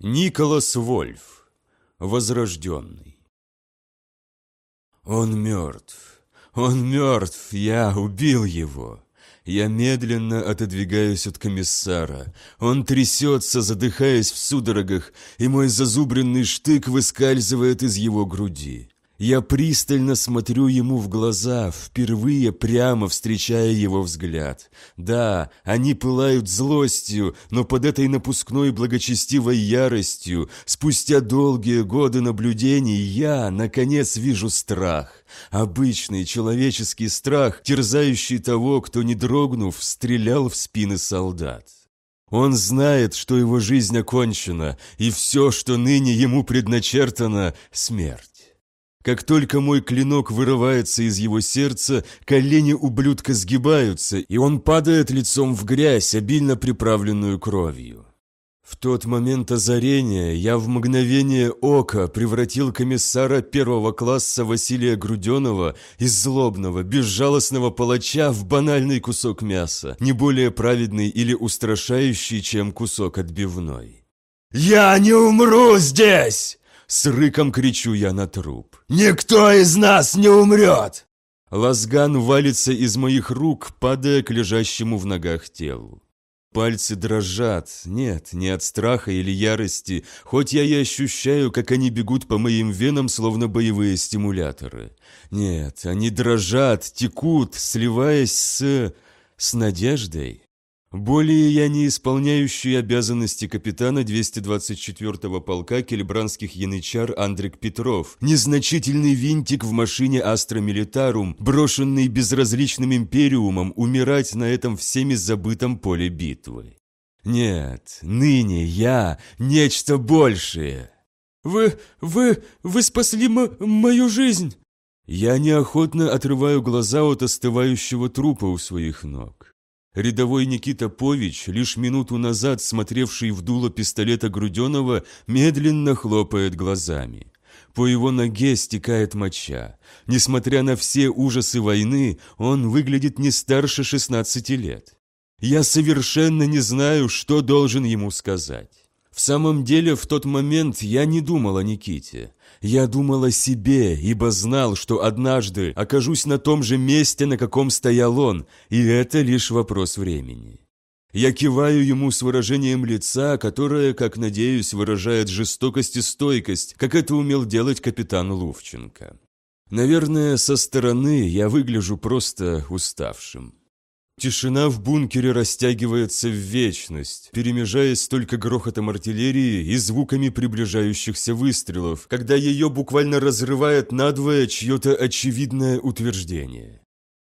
Николас Вольф. Возрожденный. Он мертв. Он мертв. Я убил его. Я медленно отодвигаюсь от комиссара. Он трясется, задыхаясь в судорогах, и мой зазубренный штык выскальзывает из его груди. Я пристально смотрю ему в глаза, впервые прямо встречая его взгляд. Да, они пылают злостью, но под этой напускной благочестивой яростью, спустя долгие годы наблюдений, я, наконец, вижу страх. Обычный человеческий страх, терзающий того, кто, не дрогнув, стрелял в спины солдат. Он знает, что его жизнь окончена, и все, что ныне ему предначертано – смерть. Как только мой клинок вырывается из его сердца, колени ублюдка сгибаются, и он падает лицом в грязь, обильно приправленную кровью. В тот момент озарения я в мгновение ока превратил комиссара первого класса Василия Груденова из злобного, безжалостного палача в банальный кусок мяса, не более праведный или устрашающий, чем кусок отбивной. «Я не умру здесь!» С рыком кричу я на труп. «Никто из нас не умрет!» Лазган валится из моих рук, падая к лежащему в ногах телу. Пальцы дрожат, нет, не от страха или ярости, хоть я и ощущаю, как они бегут по моим венам, словно боевые стимуляторы. Нет, они дрожат, текут, сливаясь с... с надеждой. Более я не исполняющий обязанности капитана 224-го полка кельбранских янычар Андрик Петров, незначительный винтик в машине Астра Милитарум, брошенный безразличным империумом умирать на этом всеми забытом поле битвы. Нет, ныне я нечто большее. «Вы, вы, вы спасли мою жизнь!» Я неохотно отрываю глаза от остывающего трупа у своих ног. Рядовой Никита Пович, лишь минуту назад смотревший в дуло пистолета Груденова, медленно хлопает глазами. По его ноге стекает моча. Несмотря на все ужасы войны, он выглядит не старше 16 лет. Я совершенно не знаю, что должен ему сказать. В самом деле, в тот момент я не думал о Никите. Я думал о себе, ибо знал, что однажды окажусь на том же месте, на каком стоял он, и это лишь вопрос времени. Я киваю ему с выражением лица, которое, как надеюсь, выражает жестокость и стойкость, как это умел делать капитан Лувченко. Наверное, со стороны я выгляжу просто уставшим. Тишина в бункере растягивается в вечность, перемежаясь только грохотом артиллерии и звуками приближающихся выстрелов, когда ее буквально разрывает надвое чье-то очевидное утверждение.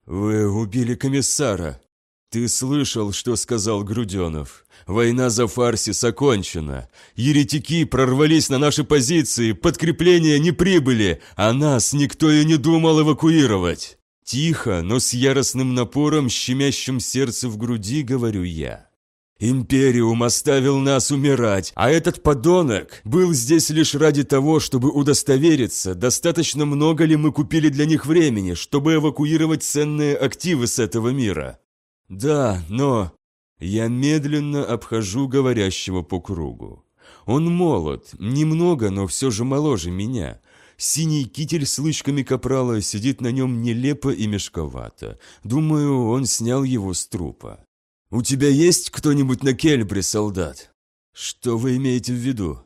«Вы убили комиссара!» «Ты слышал, что сказал Груденов? Война за Фарсис окончена. Еретики прорвались на наши позиции, подкрепления не прибыли, а нас никто и не думал эвакуировать!» Тихо, но с яростным напором, щемящим сердце в груди, говорю я. Империум оставил нас умирать, а этот подонок был здесь лишь ради того, чтобы удостовериться, достаточно много ли мы купили для них времени, чтобы эвакуировать ценные активы с этого мира. Да, но... Я медленно обхожу говорящего по кругу. Он молод, немного, но все же моложе меня. Синий китель с лычками капрала сидит на нем нелепо и мешковато. Думаю, он снял его с трупа. «У тебя есть кто-нибудь на Кельбре, солдат?» «Что вы имеете в виду?»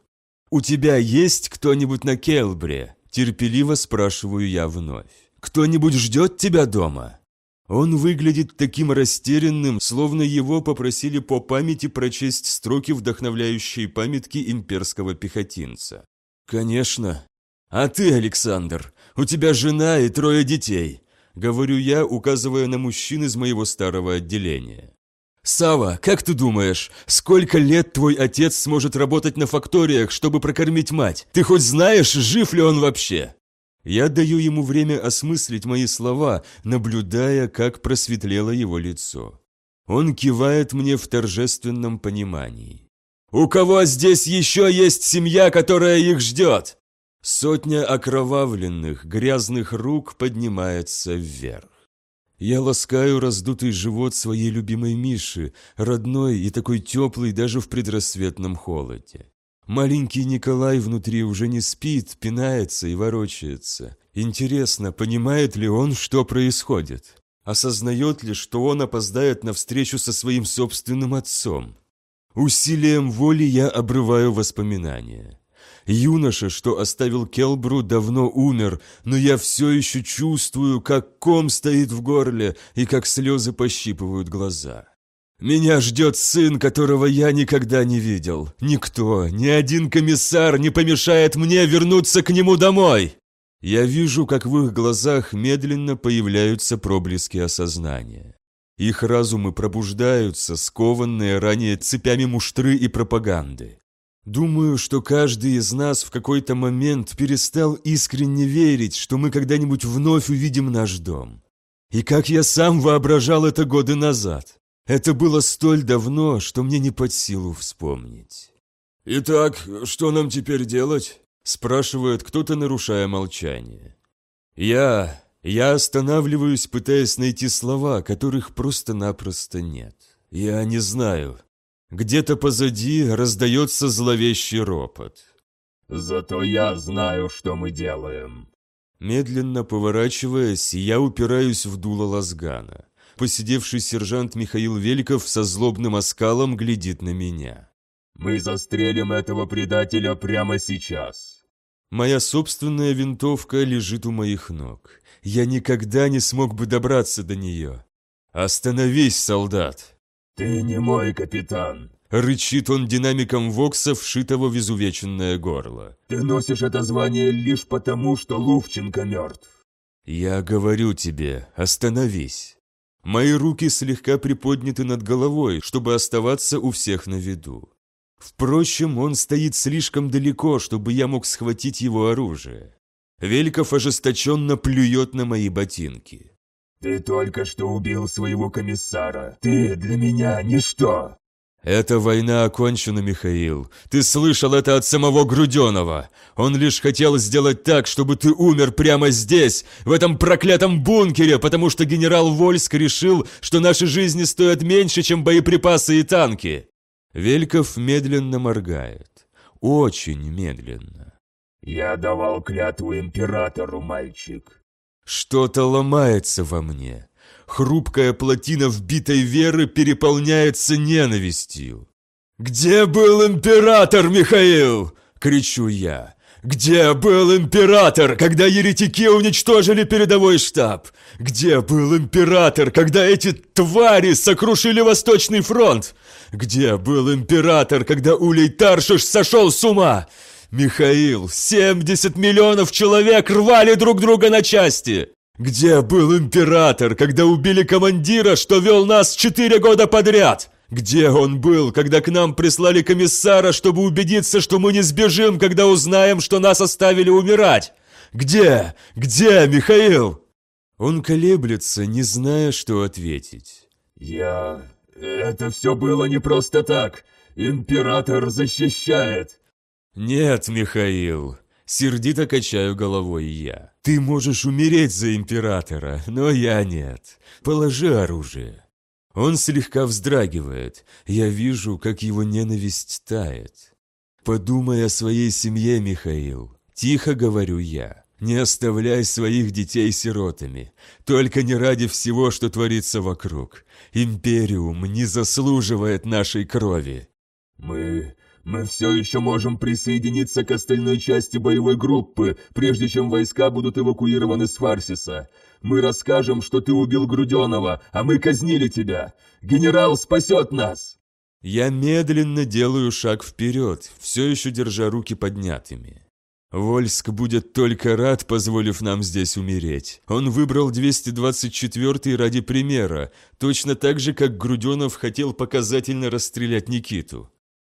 «У тебя есть кто-нибудь на Келбре?» Терпеливо спрашиваю я вновь. «Кто-нибудь ждет тебя дома?» Он выглядит таким растерянным, словно его попросили по памяти прочесть строки вдохновляющей памятки имперского пехотинца. «Конечно», «А ты, Александр, у тебя жена и трое детей», — говорю я, указывая на мужчин из моего старого отделения. «Сава, как ты думаешь, сколько лет твой отец сможет работать на факториях, чтобы прокормить мать? Ты хоть знаешь, жив ли он вообще?» Я даю ему время осмыслить мои слова, наблюдая, как просветлело его лицо. Он кивает мне в торжественном понимании. «У кого здесь еще есть семья, которая их ждет?» Сотня окровавленных, грязных рук поднимается вверх. Я ласкаю раздутый живот своей любимой Миши, родной и такой теплый даже в предрассветном холоде. Маленький Николай внутри уже не спит, пинается и ворочается. Интересно, понимает ли он, что происходит? Осознает ли, что он опоздает на встречу со своим собственным отцом? Усилием воли я обрываю воспоминания. Юноша, что оставил Келбру, давно умер, но я все еще чувствую, как ком стоит в горле и как слезы пощипывают глаза. Меня ждет сын, которого я никогда не видел. Никто, ни один комиссар не помешает мне вернуться к нему домой. Я вижу, как в их глазах медленно появляются проблески осознания. Их разумы пробуждаются, скованные ранее цепями муштры и пропаганды. Думаю, что каждый из нас в какой-то момент перестал искренне верить, что мы когда-нибудь вновь увидим наш дом. И как я сам воображал это годы назад. Это было столь давно, что мне не под силу вспомнить. «Итак, что нам теперь делать?» спрашивает кто-то, нарушая молчание. Я... я останавливаюсь, пытаясь найти слова, которых просто-напросто нет. Я не знаю. Где-то позади раздается зловещий ропот. «Зато я знаю, что мы делаем». Медленно поворачиваясь, я упираюсь в дуло лазгана. Посидевший сержант Михаил Великов со злобным оскалом глядит на меня. «Мы застрелим этого предателя прямо сейчас». Моя собственная винтовка лежит у моих ног. Я никогда не смог бы добраться до нее. «Остановись, солдат!» «Ты не мой капитан!» Рычит он динамиком Вокса, вшитого в изувеченное горло. «Ты носишь это звание лишь потому, что Лувченко мертв!» «Я говорю тебе, остановись!» Мои руки слегка приподняты над головой, чтобы оставаться у всех на виду. Впрочем, он стоит слишком далеко, чтобы я мог схватить его оружие. Великов ожесточенно плюет на мои ботинки. «Ты только что убил своего комиссара. Ты для меня ничто!» «Эта война окончена, Михаил. Ты слышал это от самого Груденова. Он лишь хотел сделать так, чтобы ты умер прямо здесь, в этом проклятом бункере, потому что генерал Вольск решил, что наши жизни стоят меньше, чем боеприпасы и танки». Вельков медленно моргает. Очень медленно. «Я давал клятву императору, мальчик. Что-то ломается во мне. Хрупкая плотина вбитой веры переполняется ненавистью. «Где был император, Михаил?» — кричу я. «Где был император, когда еретики уничтожили передовой штаб? Где был император, когда эти твари сокрушили Восточный фронт? Где был император, когда Улей Таршиш сошел с ума? Михаил, 70 миллионов человек рвали друг друга на части! Где был император, когда убили командира, что вел нас четыре года подряд? Где он был, когда к нам прислали комиссара, чтобы убедиться, что мы не сбежим, когда узнаем, что нас оставили умирать? Где? Где, Михаил?» Он колеблется, не зная, что ответить. «Я... Это все было не просто так. Император защищает. «Нет, Михаил!» Сердито качаю головой я. «Ты можешь умереть за императора, но я нет. Положи оружие». Он слегка вздрагивает. Я вижу, как его ненависть тает. «Подумай о своей семье, Михаил. Тихо говорю я. Не оставляй своих детей сиротами. Только не ради всего, что творится вокруг. Империум не заслуживает нашей крови». «Мы мы все еще можем присоединиться к остальной части боевой группы, прежде чем войска будут эвакуированы с Фарсиса. Мы расскажем, что ты убил Груденова, а мы казнили тебя. Генерал спасет нас!» Я медленно делаю шаг вперед, все еще держа руки поднятыми. Вольск будет только рад, позволив нам здесь умереть. Он выбрал 224-й ради примера, точно так же, как Груденов хотел показательно расстрелять Никиту.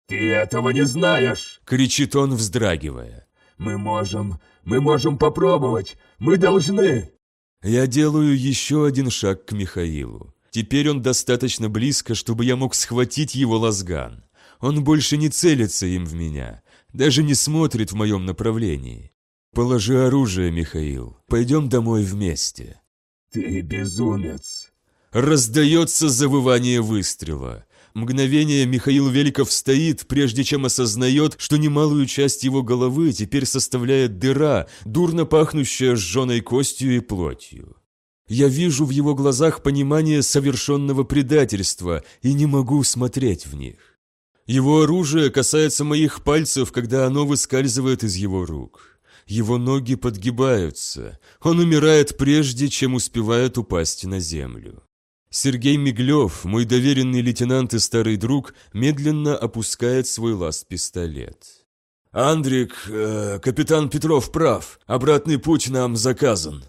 «Ты этого не знаешь!» — кричит он, вздрагивая. «Мы можем, мы можем попробовать, мы должны!» Я делаю еще один шаг к Михаилу. Теперь он достаточно близко, чтобы я мог схватить его лазган. Он больше не целится им в меня, даже не смотрит в моем направлении. Положи оружие, Михаил, пойдем домой вместе. «Ты безумец!» Раздается завывание выстрела. Мгновение Михаил Великов стоит, прежде чем осознает, что немалую часть его головы теперь составляет дыра, дурно пахнущая сжженной костью и плотью. Я вижу в его глазах понимание совершенного предательства и не могу смотреть в них. Его оружие касается моих пальцев, когда оно выскальзывает из его рук. Его ноги подгибаются. Он умирает прежде, чем успевает упасть на землю. Сергей Миглев, мой доверенный лейтенант и старый друг, медленно опускает свой ласт-пистолет. «Андрик, э, капитан Петров прав. Обратный путь нам заказан».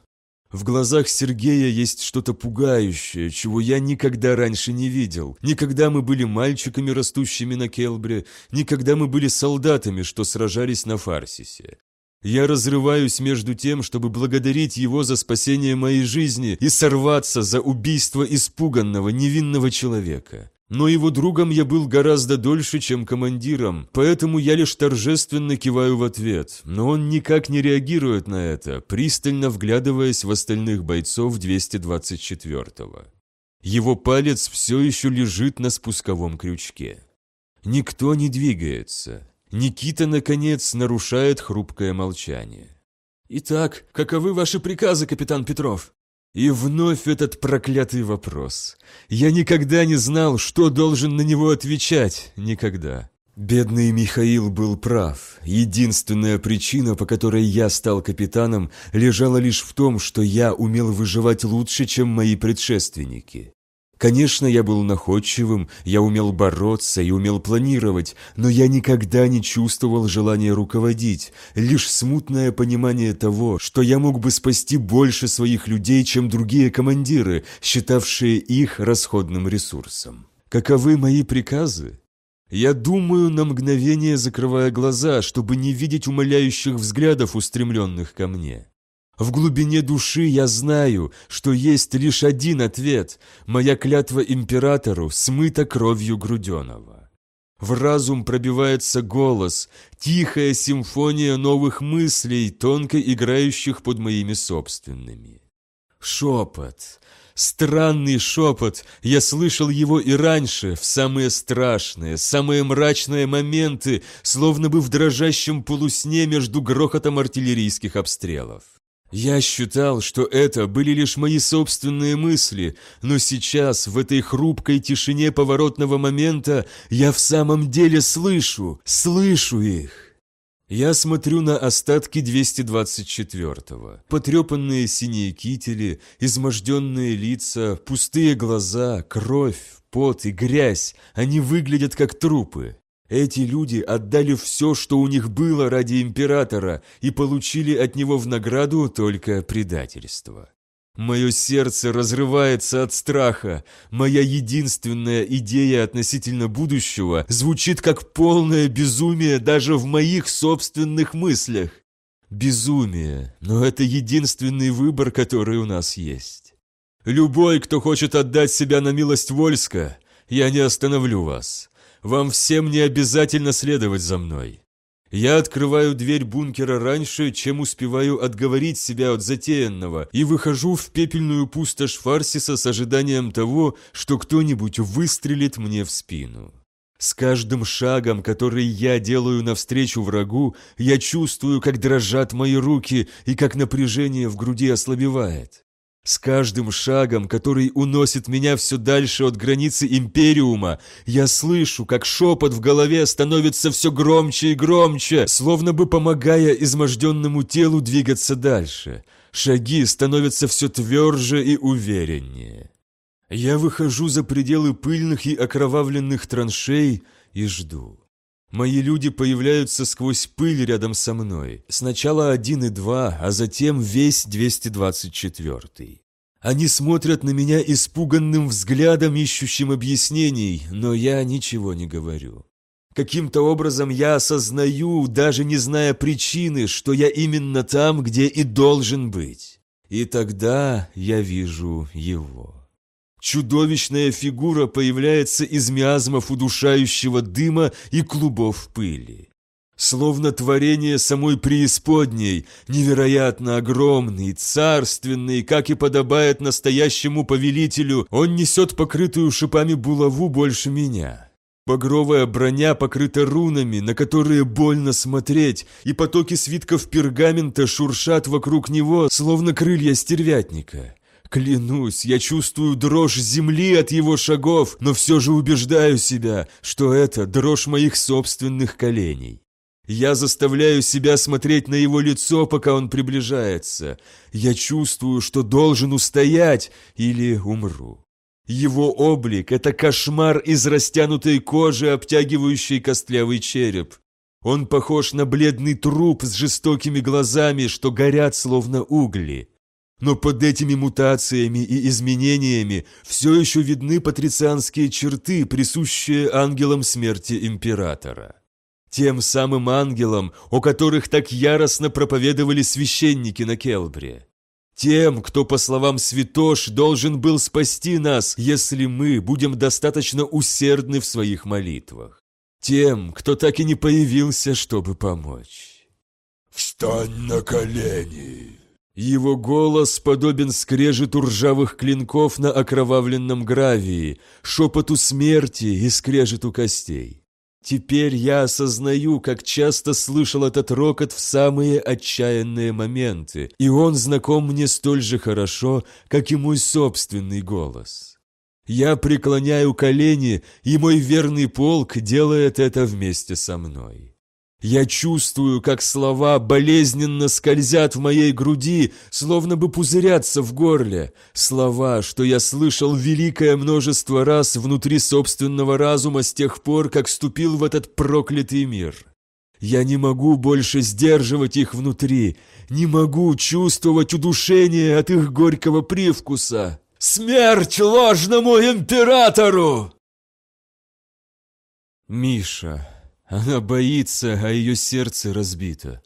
В глазах Сергея есть что-то пугающее, чего я никогда раньше не видел. Никогда мы были мальчиками, растущими на Келбре, никогда мы были солдатами, что сражались на Фарсисе. Я разрываюсь между тем, чтобы благодарить его за спасение моей жизни и сорваться за убийство испуганного, невинного человека. Но его другом я был гораздо дольше, чем командиром, поэтому я лишь торжественно киваю в ответ, но он никак не реагирует на это, пристально вглядываясь в остальных бойцов 224-го. Его палец все еще лежит на спусковом крючке. Никто не двигается. Никита, наконец, нарушает хрупкое молчание. «Итак, каковы ваши приказы, капитан Петров?» И вновь этот проклятый вопрос. Я никогда не знал, что должен на него отвечать. Никогда. Бедный Михаил был прав. Единственная причина, по которой я стал капитаном, лежала лишь в том, что я умел выживать лучше, чем мои предшественники. Конечно, я был находчивым, я умел бороться и умел планировать, но я никогда не чувствовал желания руководить, лишь смутное понимание того, что я мог бы спасти больше своих людей, чем другие командиры, считавшие их расходным ресурсом. Каковы мои приказы? Я думаю, на мгновение закрывая глаза, чтобы не видеть умоляющих взглядов, устремленных ко мне. В глубине души я знаю, что есть лишь один ответ. Моя клятва императору смыта кровью Груденова. В разум пробивается голос, тихая симфония новых мыслей, тонко играющих под моими собственными. Шепот. Странный шепот. Я слышал его и раньше, в самые страшные, самые мрачные моменты, словно бы в дрожащем полусне между грохотом артиллерийских обстрелов. Я считал, что это были лишь мои собственные мысли, но сейчас, в этой хрупкой тишине поворотного момента, я в самом деле слышу, слышу их. Я смотрю на остатки 224-го. Потрепанные синие кители, изможденные лица, пустые глаза, кровь, пот и грязь. Они выглядят как трупы. Эти люди отдали все, что у них было ради императора, и получили от него в награду только предательство. Мое сердце разрывается от страха. Моя единственная идея относительно будущего звучит как полное безумие даже в моих собственных мыслях. Безумие, но это единственный выбор, который у нас есть. Любой, кто хочет отдать себя на милость Вольска, я не остановлю вас. Вам всем не обязательно следовать за мной. Я открываю дверь бункера раньше, чем успеваю отговорить себя от затеянного, и выхожу в пепельную пустошь Фарсиса с ожиданием того, что кто-нибудь выстрелит мне в спину. С каждым шагом, который я делаю навстречу врагу, я чувствую, как дрожат мои руки и как напряжение в груди ослабевает. С каждым шагом, который уносит меня все дальше от границы Империума, я слышу, как шепот в голове становится все громче и громче, словно бы помогая изможденному телу двигаться дальше. Шаги становятся все тверже и увереннее. Я выхожу за пределы пыльных и окровавленных траншей и жду. Мои люди появляются сквозь пыль рядом со мной. Сначала один и два, а затем весь 224. Они смотрят на меня испуганным взглядом, ищущим объяснений, но я ничего не говорю. Каким-то образом я осознаю, даже не зная причины, что я именно там, где и должен быть. И тогда я вижу его. Чудовищная фигура появляется из миазмов удушающего дыма и клубов пыли. Словно творение самой преисподней, невероятно огромный, царственный, как и подобает настоящему повелителю, он несет покрытую шипами булаву больше меня. Багровая броня покрыта рунами, на которые больно смотреть, и потоки свитков пергамента шуршат вокруг него, словно крылья стервятника. Клянусь, я чувствую дрожь земли от его шагов, но все же убеждаю себя, что это дрожь моих собственных коленей. Я заставляю себя смотреть на его лицо, пока он приближается. Я чувствую, что должен устоять или умру. Его облик — это кошмар из растянутой кожи, обтягивающей костлявый череп. Он похож на бледный труп с жестокими глазами, что горят словно угли. Но под этими мутациями и изменениями все еще видны патрицианские черты, присущие ангелам смерти императора. Тем самым ангелам, о которых так яростно проповедовали священники на Келбре. Тем, кто, по словам святош, должен был спасти нас, если мы будем достаточно усердны в своих молитвах. Тем, кто так и не появился, чтобы помочь. «Встань на колени!» Его голос подобен скрежету ржавых клинков на окровавленном гравии, шепоту смерти и скрежету костей. Теперь я осознаю, как часто слышал этот рокот в самые отчаянные моменты, и он знаком мне столь же хорошо, как и мой собственный голос. Я преклоняю колени, и мой верный полк делает это вместе со мной. Я чувствую, как слова болезненно скользят в моей груди, словно бы пузырятся в горле. Слова, что я слышал великое множество раз внутри собственного разума с тех пор, как ступил в этот проклятый мир. Я не могу больше сдерживать их внутри, не могу чувствовать удушение от их горького привкуса. Смерть ложному императору! Миша... Она боится, а ее сердце разбито.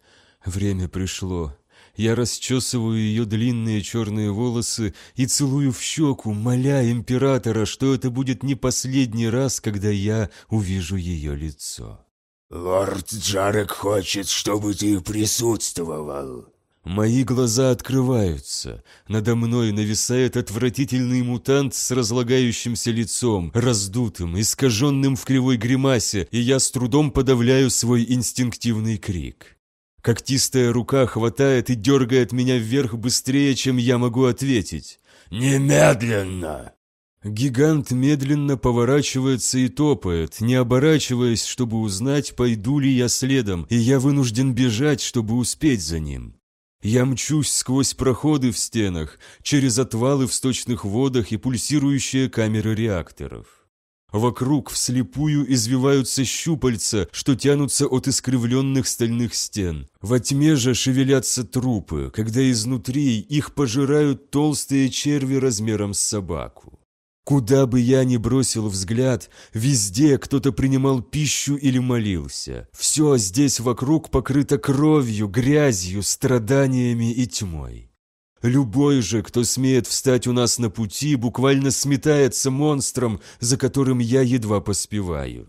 Время пришло. Я расчесываю ее длинные черные волосы и целую в щеку, моля императора, что это будет не последний раз, когда я увижу ее лицо. «Лорд Джарек хочет, чтобы ты присутствовал», Мои глаза открываются. Надо мной нависает отвратительный мутант с разлагающимся лицом, раздутым, искаженным в кривой гримасе, и я с трудом подавляю свой инстинктивный крик. Когтистая рука хватает и дергает меня вверх быстрее, чем я могу ответить. «Немедленно!» Гигант медленно поворачивается и топает, не оборачиваясь, чтобы узнать, пойду ли я следом, и я вынужден бежать, чтобы успеть за ним. Я мчусь сквозь проходы в стенах, через отвалы в сточных водах и пульсирующие камеры реакторов. Вокруг вслепую извиваются щупальца, что тянутся от искривленных стальных стен. Во тьме же шевелятся трупы, когда изнутри их пожирают толстые черви размером с собаку. Куда бы я ни бросил взгляд, везде кто-то принимал пищу или молился. Все здесь вокруг покрыто кровью, грязью, страданиями и тьмой. Любой же, кто смеет встать у нас на пути, буквально сметается монстром, за которым я едва поспеваю.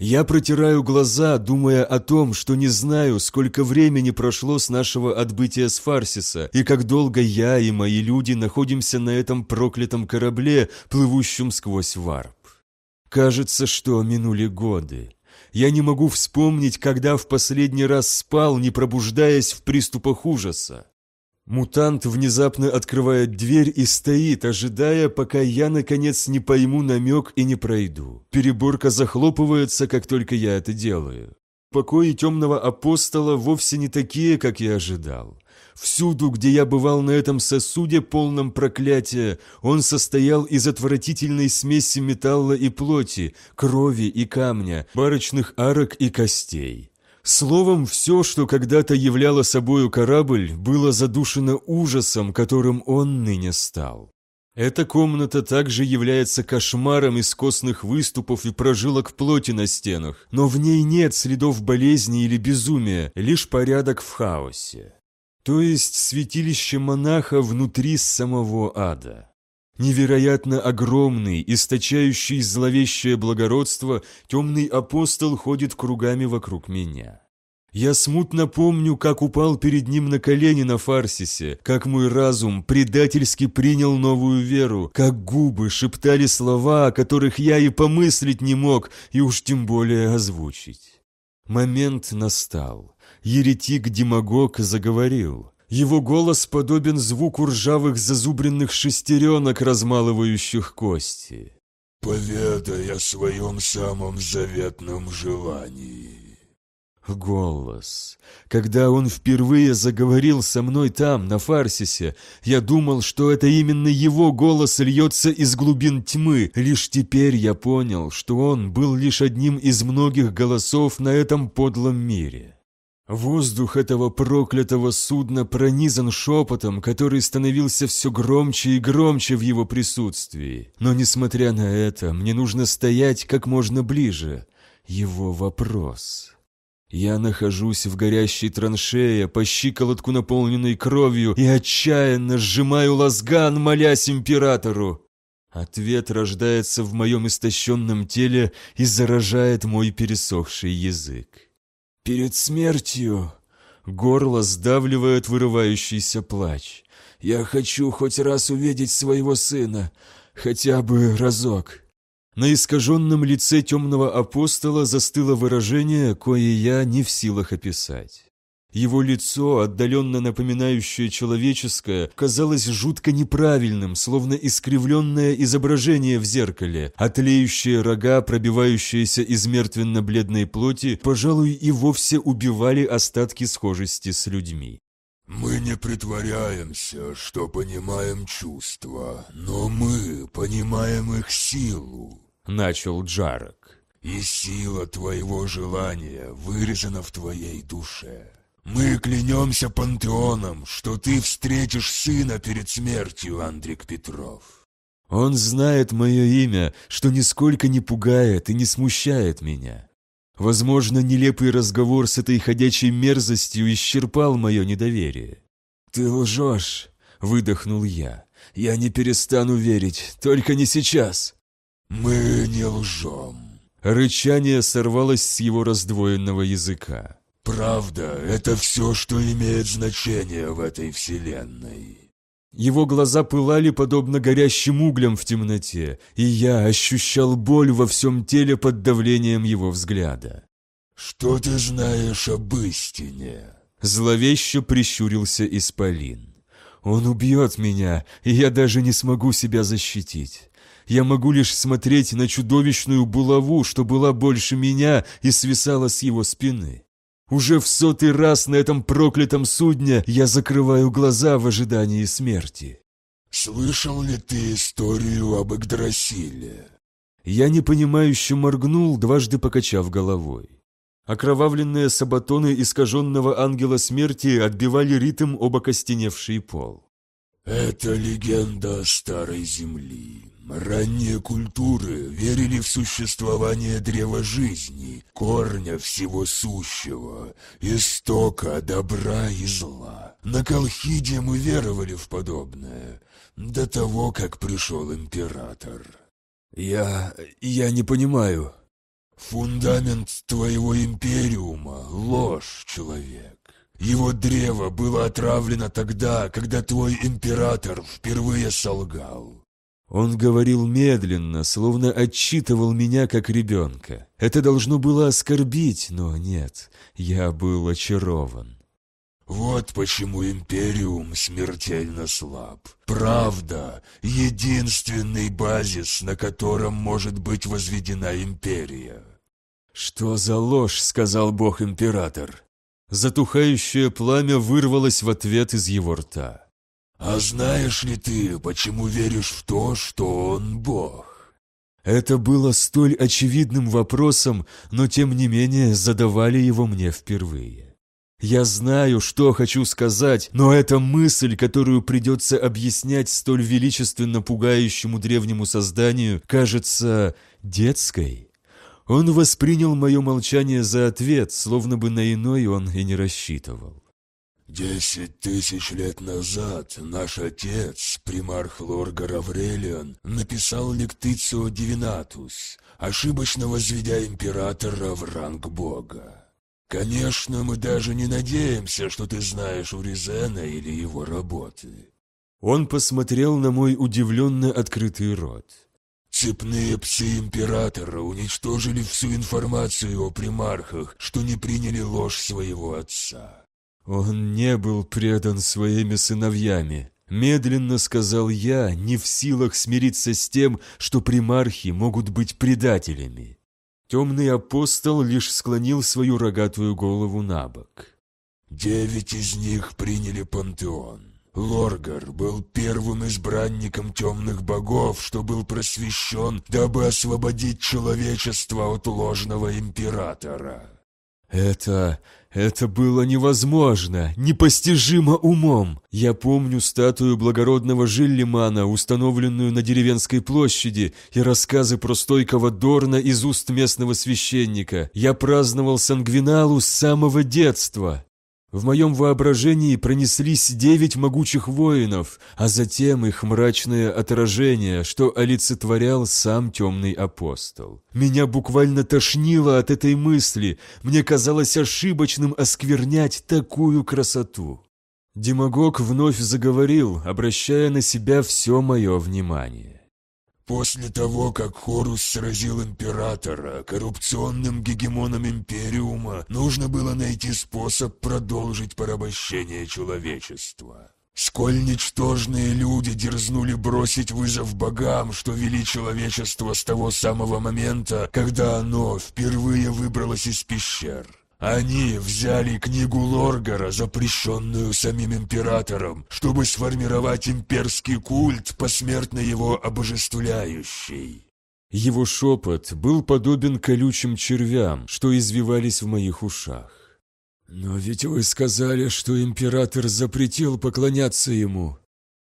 Я протираю глаза, думая о том, что не знаю, сколько времени прошло с нашего отбытия с Фарсиса, и как долго я и мои люди находимся на этом проклятом корабле, плывущем сквозь варп. Кажется, что минули годы. Я не могу вспомнить, когда в последний раз спал, не пробуждаясь в приступах ужаса. Мутант внезапно открывает дверь и стоит, ожидая, пока я, наконец, не пойму намек и не пройду. Переборка захлопывается, как только я это делаю. Покои темного апостола вовсе не такие, как я ожидал. Всюду, где я бывал на этом сосуде, полном проклятия, он состоял из отвратительной смеси металла и плоти, крови и камня, барочных арок и костей. Словом, все, что когда-то являло собою корабль, было задушено ужасом, которым он ныне стал. Эта комната также является кошмаром из костных выступов и прожилок плоти на стенах, но в ней нет следов болезни или безумия, лишь порядок в хаосе. То есть святилище монаха внутри самого ада. Невероятно огромный, источающий зловещее благородство, темный апостол ходит кругами вокруг меня. Я смутно помню, как упал перед ним на колени на Фарсисе, как мой разум предательски принял новую веру, как губы шептали слова, о которых я и помыслить не мог, и уж тем более озвучить. Момент настал. Еретик-демагог заговорил. Его голос подобен звуку ржавых зазубренных шестеренок, размалывающих кости. «Поведай о своем самом заветном желании». Голос. Когда он впервые заговорил со мной там, на Фарсисе, я думал, что это именно его голос льется из глубин тьмы. Лишь теперь я понял, что он был лишь одним из многих голосов на этом подлом мире. Воздух этого проклятого судна пронизан шепотом, который становился все громче и громче в его присутствии. Но, несмотря на это, мне нужно стоять как можно ближе. Его вопрос. Я нахожусь в горящей траншее, по щиколотку наполненной кровью, и отчаянно сжимаю лазган, молясь императору. Ответ рождается в моем истощенном теле и заражает мой пересохший язык. Перед смертью горло сдавливает вырывающийся плач. Я хочу хоть раз увидеть своего сына, хотя бы разок. На искаженном лице темного апостола застыло выражение, кое я не в силах описать. Его лицо, отдаленно напоминающее человеческое, казалось жутко неправильным, словно искривленное изображение в зеркале, а тлеющие рога, пробивающиеся из мертвенно-бледной плоти, пожалуй, и вовсе убивали остатки схожести с людьми. «Мы не притворяемся, что понимаем чувства, но мы понимаем их силу», — начал Джарок. «И сила твоего желания вырезана в твоей душе». Мы клянемся пантеоном, что ты встретишь сына перед смертью, Андрик Петров. Он знает мое имя, что нисколько не пугает и не смущает меня. Возможно, нелепый разговор с этой ходячей мерзостью исчерпал мое недоверие. «Ты лжешь», — выдохнул я. «Я не перестану верить, только не сейчас». «Мы не лжем». Рычание сорвалось с его раздвоенного языка. Правда, это все, что имеет значение в этой вселенной. Его глаза пылали подобно горящим углям в темноте, и я ощущал боль во всем теле под давлением его взгляда. «Что ты знаешь об истине?» Зловеще прищурился Исполин. «Он убьет меня, и я даже не смогу себя защитить. Я могу лишь смотреть на чудовищную булаву, что была больше меня и свисала с его спины. Уже в сотый раз на этом проклятом судне я закрываю глаза в ожидании смерти. «Слышал ли ты историю об Игдрасиле?» Я непонимающе моргнул, дважды покачав головой. Окровавленные сабатоны искаженного ангела смерти отбивали ритм об окостеневший пол. «Это легенда старой земли. Ранние культуры верили в существование древа жизни, корня всего сущего, истока добра и зла. На Колхиде мы веровали в подобное, до того, как пришел император. Я... я не понимаю. Фундамент твоего империума — ложь, человек. Его древо было отравлено тогда, когда твой император впервые солгал. Он говорил медленно, словно отчитывал меня как ребенка. Это должно было оскорбить, но нет, я был очарован. Вот почему Империум смертельно слаб. Правда — единственный базис, на котором может быть возведена Империя. «Что за ложь?» — сказал бог-император. Затухающее пламя вырвалось в ответ из его рта. «А знаешь ли ты, почему веришь в то, что он Бог?» Это было столь очевидным вопросом, но тем не менее задавали его мне впервые. Я знаю, что хочу сказать, но эта мысль, которую придется объяснять столь величественно пугающему древнему созданию, кажется детской. Он воспринял мое молчание за ответ, словно бы на иной он и не рассчитывал. Десять тысяч лет назад наш отец, примарх Лоргар Аврелиан, написал лектицию Дивинатус, ошибочно возведя императора в ранг бога. Конечно, мы даже не надеемся, что ты знаешь Уризена или его работы. Он посмотрел на мой удивленно открытый рот. Цепные псы Императора уничтожили всю информацию о примархах, что не приняли ложь своего отца. Он не был предан своими сыновьями. Медленно сказал я, не в силах смириться с тем, что примархи могут быть предателями. Темный апостол лишь склонил свою рогатую голову на бок. Девять из них приняли пантеон. Лоргар был первым избранником темных богов, что был просвещен, дабы освободить человечество от ложного императора. Это... это было невозможно, непостижимо умом. Я помню статую благородного Жиллимана, установленную на деревенской площади, и рассказы про стойкого Дорна из уст местного священника. Я праздновал Сангвиналу с самого детства. В моем воображении пронеслись девять могучих воинов, а затем их мрачное отражение, что олицетворял сам темный апостол. Меня буквально тошнило от этой мысли, мне казалось ошибочным осквернять такую красоту. Демагог вновь заговорил, обращая на себя все мое внимание. После того, как Хорус сразил Императора, коррупционным гегемоном Империума, нужно было найти способ продолжить порабощение человечества. Сколь ничтожные люди дерзнули бросить вызов богам, что вели человечество с того самого момента, когда оно впервые выбралось из пещер. Они взяли книгу Лоргара, запрещенную самим императором, чтобы сформировать имперский культ, посмертно его обожествляющий. Его шепот был подобен колючим червям, что извивались в моих ушах. «Но ведь вы сказали, что император запретил поклоняться ему»,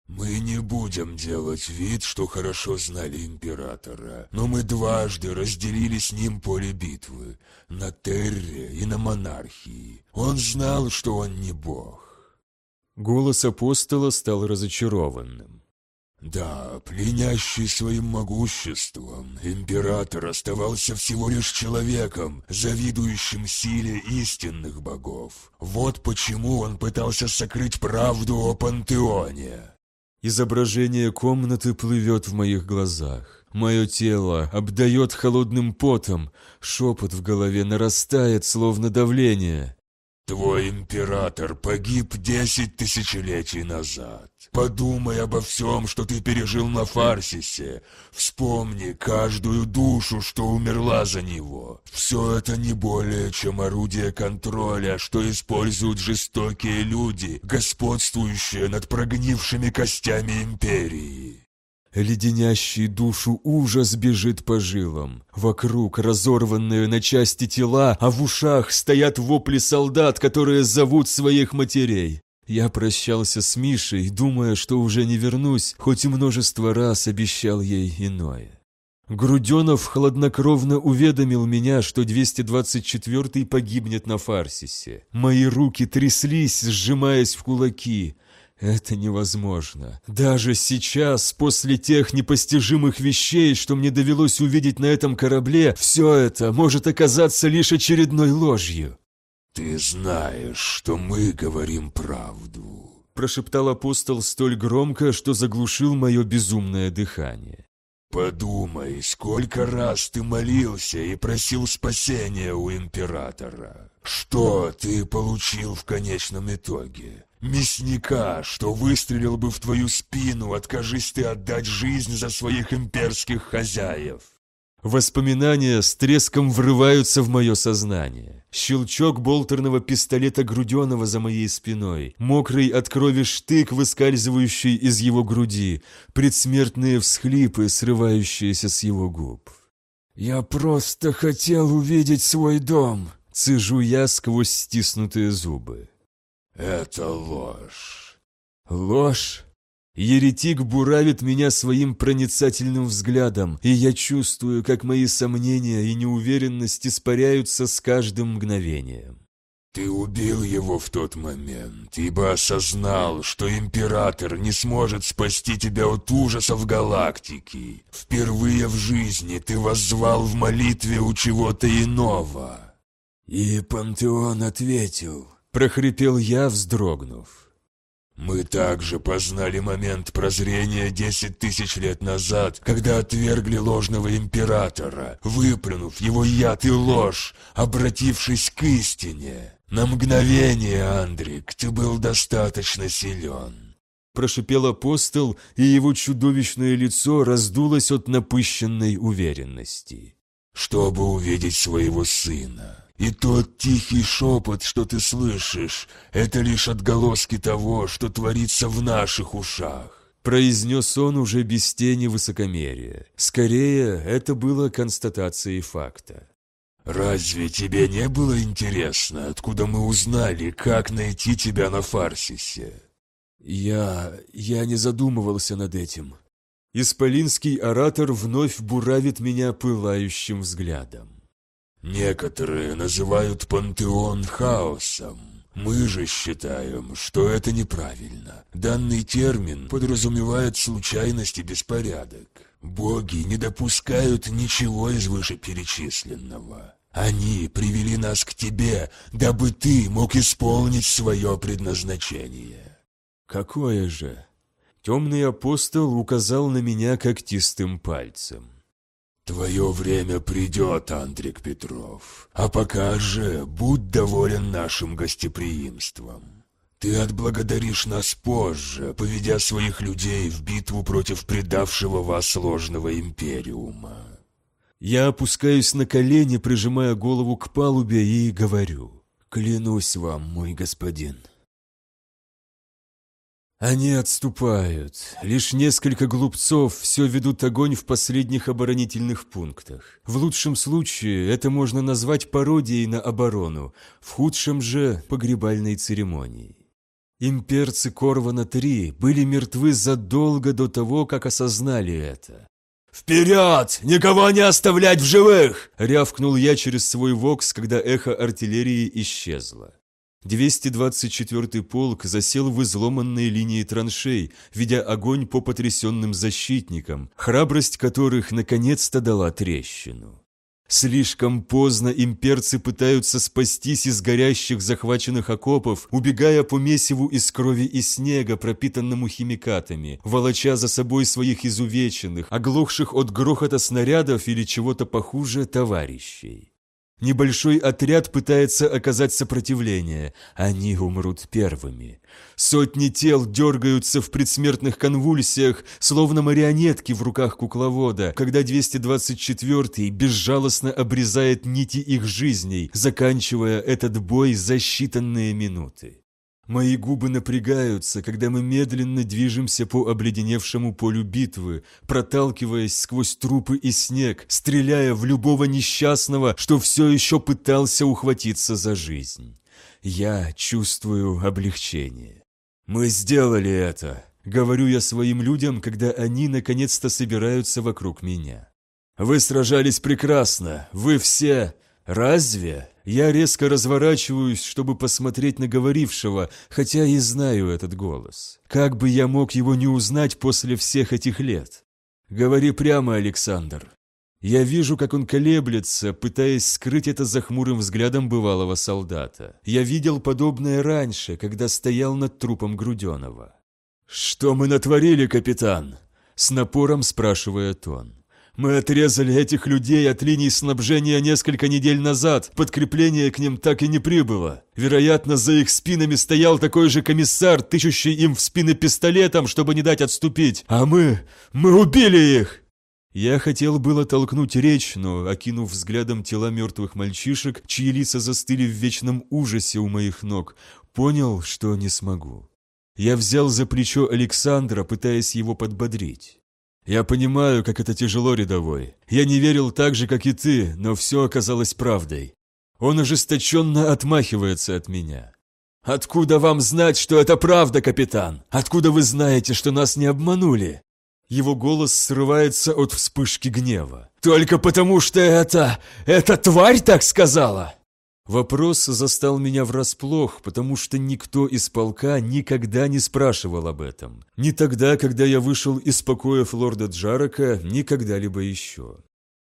«Мы не будем делать вид, что хорошо знали императора, но мы дважды разделили с ним поле битвы, на Терре и на Монархии. Он знал, что он не бог». Голос апостола стал разочарованным. Да, пленящий своим могуществом, император оставался всего лишь человеком, завидующим силе истинных богов. Вот почему он пытался сокрыть правду о пантеоне. Изображение комнаты плывет в моих глазах. Мое тело обдает холодным потом, шепот в голове нарастает, словно давление. Твой император погиб десять тысячелетий назад. Подумай обо всем, что ты пережил на Фарсисе. Вспомни каждую душу, что умерла за него. Все это не более, чем орудие контроля, что используют жестокие люди, господствующие над прогнившими костями империи. Леденящий душу ужас бежит по жилам. Вокруг разорванные на части тела, а в ушах стоят вопли солдат, которые зовут своих матерей. Я прощался с Мишей, думая, что уже не вернусь, хоть и множество раз обещал ей иное. Груденов хладнокровно уведомил меня, что 224-й погибнет на Фарсисе. Мои руки тряслись, сжимаясь в кулаки. Это невозможно. Даже сейчас, после тех непостижимых вещей, что мне довелось увидеть на этом корабле, все это может оказаться лишь очередной ложью. «Ты знаешь, что мы говорим правду», – прошептал апостол столь громко, что заглушил мое безумное дыхание. «Подумай, сколько раз ты молился и просил спасения у императора. Что ты получил в конечном итоге? Мясника, что выстрелил бы в твою спину, откажись ты отдать жизнь за своих имперских хозяев. Воспоминания с треском врываются в мое сознание. Щелчок болтерного пистолета Груденова за моей спиной, мокрый от крови штык, выскальзывающий из его груди, предсмертные всхлипы, срывающиеся с его губ. «Я просто хотел увидеть свой дом», — цежу я сквозь стиснутые зубы. «Это ложь». «Ложь?» Еретик буравит меня своим проницательным взглядом, и я чувствую, как мои сомнения и неуверенность испаряются с каждым мгновением. Ты убил его в тот момент, ибо осознал, что Император не сможет спасти тебя от ужасов галактики. Впервые в жизни ты воззвал в молитве у чего-то иного. И Пантеон ответил, прохрипел я, вздрогнув. «Мы также познали момент прозрения десять тысяч лет назад, когда отвергли ложного императора, выплюнув его яд и ложь, обратившись к истине. На мгновение, Андрик, ты был достаточно силен». Прошипел апостол, и его чудовищное лицо раздулось от напыщенной уверенности. «Чтобы увидеть своего сына». И тот тихий шепот, что ты слышишь, это лишь отголоски того, что творится в наших ушах. Произнес он уже без тени высокомерия. Скорее, это было констатацией факта. «Разве тебе не было интересно, откуда мы узнали, как найти тебя на Фарсисе?» «Я... я не задумывался над этим». Исполинский оратор вновь буравит меня пылающим взглядом. Некоторые называют пантеон хаосом. Мы же считаем, что это неправильно. Данный термин подразумевает случайность и беспорядок. Боги не допускают ничего из вышеперечисленного. Они привели нас к тебе, дабы ты мог исполнить свое предназначение. Какое же? Темный апостол указал на меня когтистым пальцем. Твое время придет, Андрик Петров. А пока же будь доволен нашим гостеприимством. Ты отблагодаришь нас позже, поведя своих людей в битву против предавшего вас ложного империума. Я опускаюсь на колени, прижимая голову к палубе и говорю. «Клянусь вам, мой господин». Они отступают. Лишь несколько глупцов все ведут огонь в последних оборонительных пунктах. В лучшем случае это можно назвать пародией на оборону, в худшем же – погребальной церемонией. Имперцы Корвана-3 были мертвы задолго до того, как осознали это. «Вперед! Никого не оставлять в живых!» – рявкнул я через свой вокс, когда эхо артиллерии исчезло. 224-й полк засел в изломанной линии траншей, ведя огонь по потрясенным защитникам, храбрость которых наконец-то дала трещину. Слишком поздно имперцы пытаются спастись из горящих захваченных окопов, убегая по месиву из крови и снега, пропитанному химикатами, волоча за собой своих изувеченных, оглохших от грохота снарядов или чего-то похуже товарищей. Небольшой отряд пытается оказать сопротивление. Они умрут первыми. Сотни тел дергаются в предсмертных конвульсиях, словно марионетки в руках кукловода, когда 224-й безжалостно обрезает нити их жизней, заканчивая этот бой за считанные минуты. Мои губы напрягаются, когда мы медленно движемся по обледеневшему полю битвы, проталкиваясь сквозь трупы и снег, стреляя в любого несчастного, что все еще пытался ухватиться за жизнь. Я чувствую облегчение. Мы сделали это, говорю я своим людям, когда они наконец-то собираются вокруг меня. Вы сражались прекрасно, вы все... Разве? Я резко разворачиваюсь, чтобы посмотреть на говорившего, хотя и знаю этот голос. Как бы я мог его не узнать после всех этих лет? Говори прямо, Александр. Я вижу, как он колеблется, пытаясь скрыть это за хмурым взглядом бывалого солдата. Я видел подобное раньше, когда стоял над трупом Груденова. «Что мы натворили, капитан?» С напором спрашивает он. Мы отрезали этих людей от линий снабжения несколько недель назад. Подкрепление к ним так и не прибыло. Вероятно, за их спинами стоял такой же комиссар, тычущий им в спины пистолетом, чтобы не дать отступить. А мы... мы убили их!» Я хотел было толкнуть речь, но, окинув взглядом тела мертвых мальчишек, чьи лица застыли в вечном ужасе у моих ног, понял, что не смогу. Я взял за плечо Александра, пытаясь его подбодрить. «Я понимаю, как это тяжело, рядовой. Я не верил так же, как и ты, но все оказалось правдой. Он ожесточенно отмахивается от меня. «Откуда вам знать, что это правда, капитан? Откуда вы знаете, что нас не обманули?» Его голос срывается от вспышки гнева. «Только потому, что это... эта тварь так сказала!» Вопрос застал меня врасплох, потому что никто из полка никогда не спрашивал об этом. Ни тогда, когда я вышел из покоев лорда Джарака, ни когда-либо еще.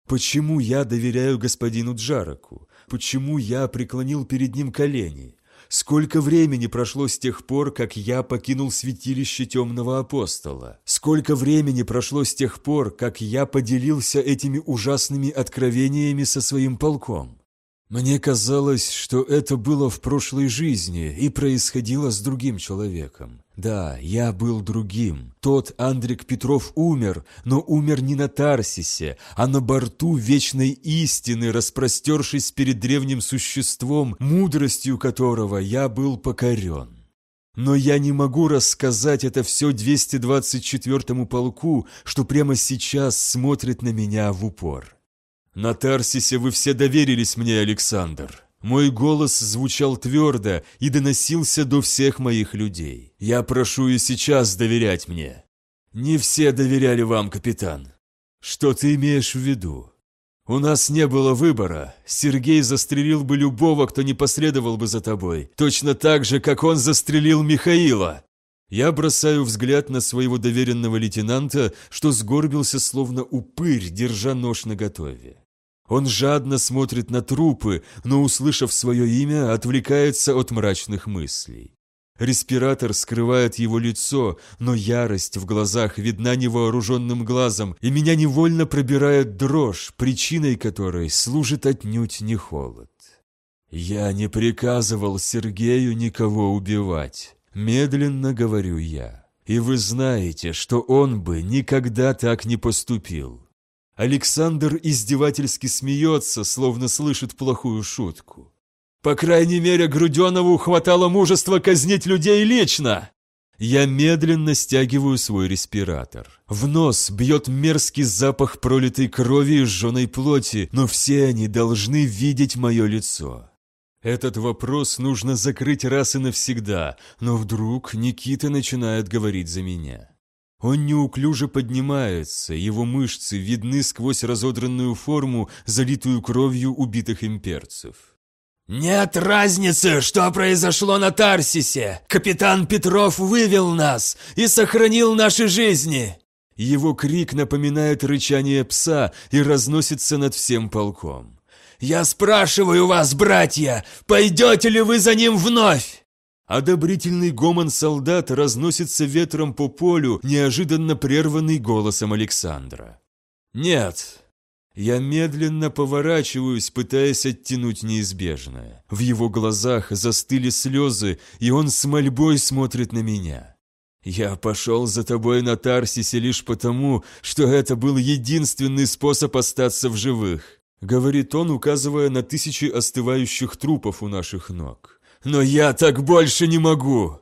Почему я доверяю господину Джараку? почему я преклонил перед ним колени? Сколько времени прошло с тех пор, как я покинул святилище темного апостола? Сколько времени прошло с тех пор, как я поделился этими ужасными откровениями со своим полком? Мне казалось, что это было в прошлой жизни и происходило с другим человеком. Да, я был другим. Тот Андрик Петров умер, но умер не на Тарсисе, а на борту вечной истины, распростершись перед древним существом, мудростью которого я был покорен. Но я не могу рассказать это все 224-му полку, что прямо сейчас смотрит на меня в упор. «На Тарсисе вы все доверились мне, Александр. Мой голос звучал твердо и доносился до всех моих людей. Я прошу и сейчас доверять мне. Не все доверяли вам, капитан. Что ты имеешь в виду? У нас не было выбора. Сергей застрелил бы любого, кто не последовал бы за тобой, точно так же, как он застрелил Михаила. Я бросаю взгляд на своего доверенного лейтенанта, что сгорбился словно упырь, держа нож наготове. Он жадно смотрит на трупы, но, услышав свое имя, отвлекается от мрачных мыслей. Респиратор скрывает его лицо, но ярость в глазах видна невооруженным глазом, и меня невольно пробирает дрожь, причиной которой служит отнюдь не холод. «Я не приказывал Сергею никого убивать», — медленно говорю я. «И вы знаете, что он бы никогда так не поступил. Александр издевательски смеется, словно слышит плохую шутку. «По крайней мере, Груденову хватало мужества казнить людей лично!» Я медленно стягиваю свой респиратор. В нос бьет мерзкий запах пролитой крови и сжженной плоти, но все они должны видеть мое лицо. Этот вопрос нужно закрыть раз и навсегда, но вдруг Никита начинает говорить за меня. Он неуклюже поднимается, его мышцы видны сквозь разодранную форму, залитую кровью убитых имперцев. «Нет разницы, что произошло на Тарсисе! Капитан Петров вывел нас и сохранил наши жизни!» Его крик напоминает рычание пса и разносится над всем полком. «Я спрашиваю вас, братья, пойдете ли вы за ним вновь?» Одобрительный гомон солдат разносится ветром по полю, неожиданно прерванный голосом Александра. «Нет». Я медленно поворачиваюсь, пытаясь оттянуть неизбежное. В его глазах застыли слезы, и он с мольбой смотрит на меня. «Я пошел за тобой на Тарсисе лишь потому, что это был единственный способ остаться в живых», говорит он, указывая на тысячи остывающих трупов у наших ног но я так больше не могу!»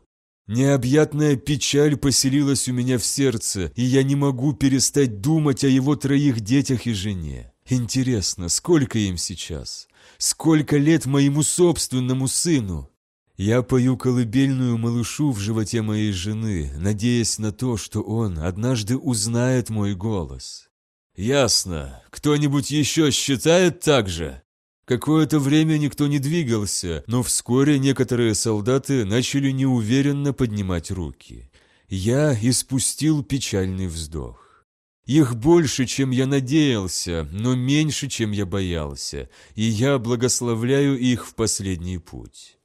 Необъятная печаль поселилась у меня в сердце, и я не могу перестать думать о его троих детях и жене. Интересно, сколько им сейчас? Сколько лет моему собственному сыну? Я пою колыбельную малышу в животе моей жены, надеясь на то, что он однажды узнает мой голос. Ясно. Кто-нибудь еще считает так же? Какое-то время никто не двигался, но вскоре некоторые солдаты начали неуверенно поднимать руки. Я испустил печальный вздох. Их больше, чем я надеялся, но меньше, чем я боялся, и я благословляю их в последний путь.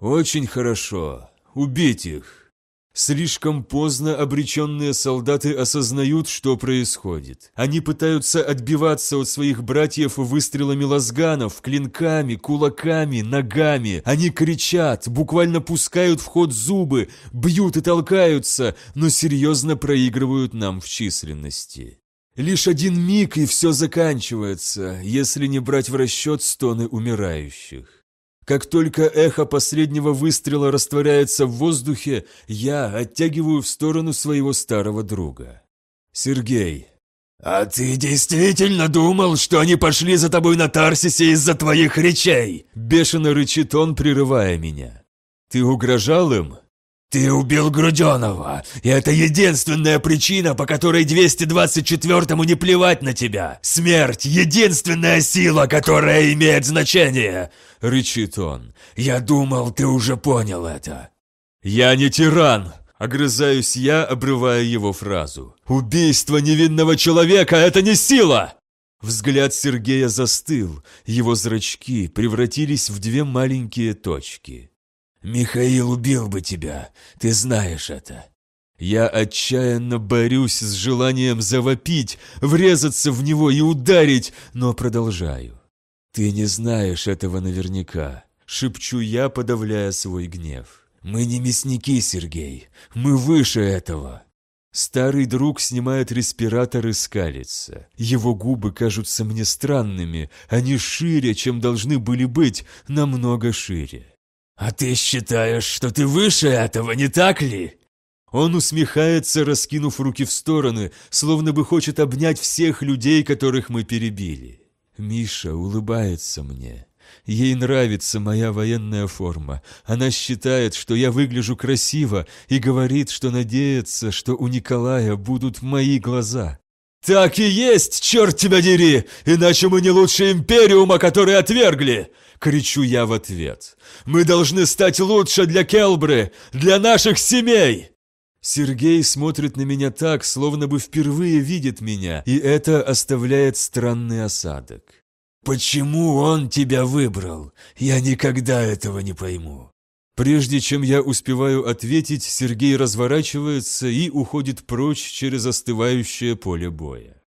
Очень хорошо. Убить их. Слишком поздно обреченные солдаты осознают, что происходит. Они пытаются отбиваться от своих братьев выстрелами лазганов, клинками, кулаками, ногами. Они кричат, буквально пускают в ход зубы, бьют и толкаются, но серьезно проигрывают нам в численности. Лишь один миг, и все заканчивается, если не брать в расчет стоны умирающих. Как только эхо последнего выстрела растворяется в воздухе, я оттягиваю в сторону своего старого друга. Сергей. «А ты действительно думал, что они пошли за тобой на Тарсисе из-за твоих речей?» Бешено рычит он, прерывая меня. «Ты угрожал им?» «Ты убил Груденова, и это единственная причина, по которой 224-му не плевать на тебя. Смерть — единственная сила, которая имеет значение!» — рычит он. «Я думал, ты уже понял это». «Я не тиран!» — огрызаюсь я, обрывая его фразу. «Убийство невинного человека — это не сила!» Взгляд Сергея застыл, его зрачки превратились в две маленькие точки. «Михаил убил бы тебя, ты знаешь это». Я отчаянно борюсь с желанием завопить, врезаться в него и ударить, но продолжаю. «Ты не знаешь этого наверняка», — шепчу я, подавляя свой гнев. «Мы не мясники, Сергей, мы выше этого». Старый друг снимает респиратор и скалится. Его губы кажутся мне странными, они шире, чем должны были быть, намного шире. «А ты считаешь, что ты выше этого, не так ли?» Он усмехается, раскинув руки в стороны, словно бы хочет обнять всех людей, которых мы перебили. Миша улыбается мне. Ей нравится моя военная форма. Она считает, что я выгляжу красиво и говорит, что надеется, что у Николая будут мои глаза. «Так и есть, черт тебя дери! Иначе мы не лучше Империума, который отвергли!» Кричу я в ответ. «Мы должны стать лучше для Келбры, для наших семей!» Сергей смотрит на меня так, словно бы впервые видит меня, и это оставляет странный осадок. «Почему он тебя выбрал? Я никогда этого не пойму». Прежде чем я успеваю ответить, Сергей разворачивается и уходит прочь через остывающее поле боя.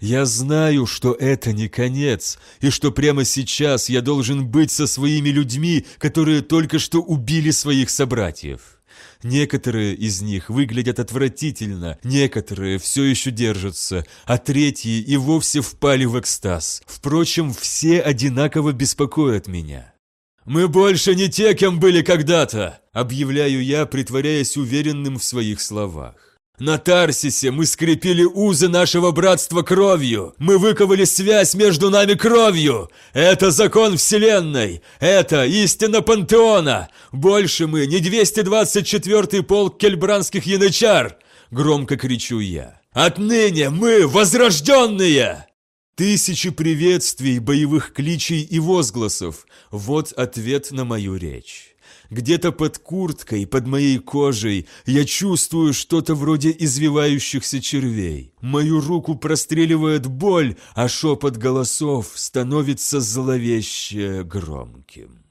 Я знаю, что это не конец, и что прямо сейчас я должен быть со своими людьми, которые только что убили своих собратьев. Некоторые из них выглядят отвратительно, некоторые все еще держатся, а третьи и вовсе впали в экстаз. Впрочем, все одинаково беспокоят меня. «Мы больше не те, кем были когда-то!» – объявляю я, притворяясь уверенным в своих словах. На Тарсисе мы скрепили узы нашего братства кровью. Мы выковали связь между нами кровью. Это закон Вселенной. Это истина Пантеона. Больше мы не 224-й полк кельбранских янычар. Громко кричу я. Отныне мы возрожденные! Тысячи приветствий, боевых кличей и возгласов. Вот ответ на мою речь. Где-то под курткой, под моей кожей, я чувствую что-то вроде извивающихся червей. Мою руку простреливает боль, а шепот голосов становится зловеще громким.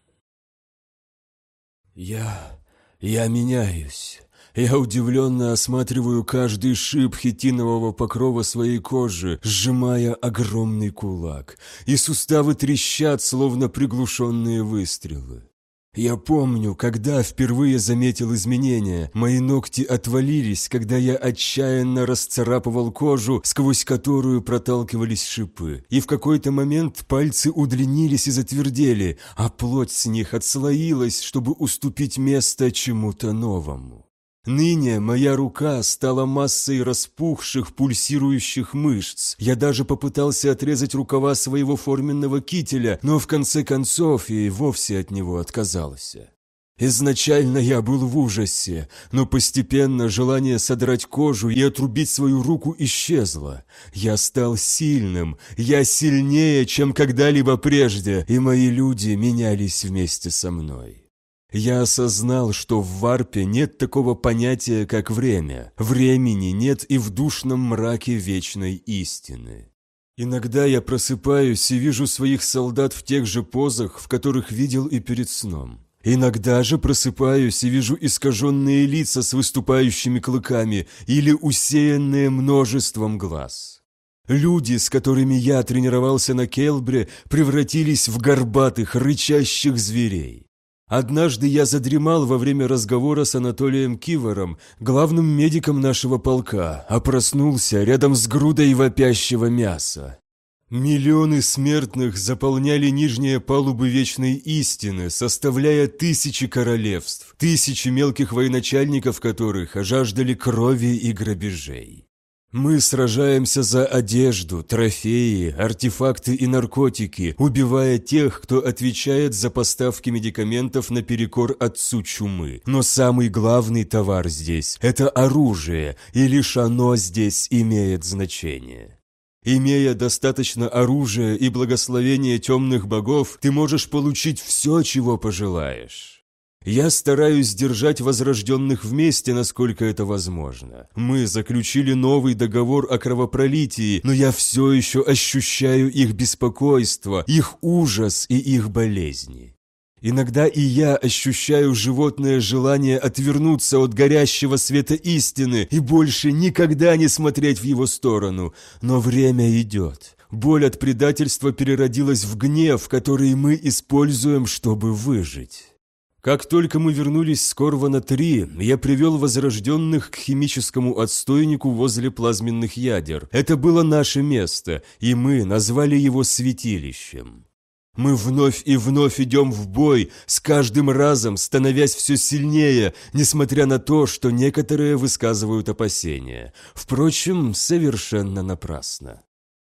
Я... я меняюсь. Я удивленно осматриваю каждый шип хитинового покрова своей кожи, сжимая огромный кулак, и суставы трещат, словно приглушенные выстрелы. Я помню, когда впервые заметил изменения. Мои ногти отвалились, когда я отчаянно расцарапывал кожу, сквозь которую проталкивались шипы. И в какой-то момент пальцы удлинились и затвердели, а плоть с них отслоилась, чтобы уступить место чему-то новому. Ныне моя рука стала массой распухших, пульсирующих мышц. Я даже попытался отрезать рукава своего форменного кителя, но в конце концов и вовсе от него отказался. Изначально я был в ужасе, но постепенно желание содрать кожу и отрубить свою руку исчезло. Я стал сильным, я сильнее, чем когда-либо прежде, и мои люди менялись вместе со мной. Я осознал, что в варпе нет такого понятия, как время. Времени нет и в душном мраке вечной истины. Иногда я просыпаюсь и вижу своих солдат в тех же позах, в которых видел и перед сном. Иногда же просыпаюсь и вижу искаженные лица с выступающими клыками или усеянные множеством глаз. Люди, с которыми я тренировался на Келбре, превратились в горбатых, рычащих зверей. Однажды я задремал во время разговора с Анатолием Кивором, главным медиком нашего полка, а проснулся рядом с грудой вопящего мяса. Миллионы смертных заполняли нижние палубы вечной истины, составляя тысячи королевств, тысячи мелких военачальников которых жаждали крови и грабежей. Мы сражаемся за одежду, трофеи, артефакты и наркотики, убивая тех, кто отвечает за поставки медикаментов наперекор отцу чумы. Но самый главный товар здесь – это оружие, и лишь оно здесь имеет значение. Имея достаточно оружия и благословения темных богов, ты можешь получить все, чего пожелаешь. Я стараюсь держать возрожденных вместе, насколько это возможно. Мы заключили новый договор о кровопролитии, но я все еще ощущаю их беспокойство, их ужас и их болезни. Иногда и я ощущаю животное желание отвернуться от горящего света истины и больше никогда не смотреть в его сторону, но время идет. Боль от предательства переродилась в гнев, который мы используем, чтобы выжить. Как только мы вернулись с Корвана-3, я привел возрожденных к химическому отстойнику возле плазменных ядер. Это было наше место, и мы назвали его святилищем. Мы вновь и вновь идем в бой, с каждым разом становясь все сильнее, несмотря на то, что некоторые высказывают опасения. Впрочем, совершенно напрасно.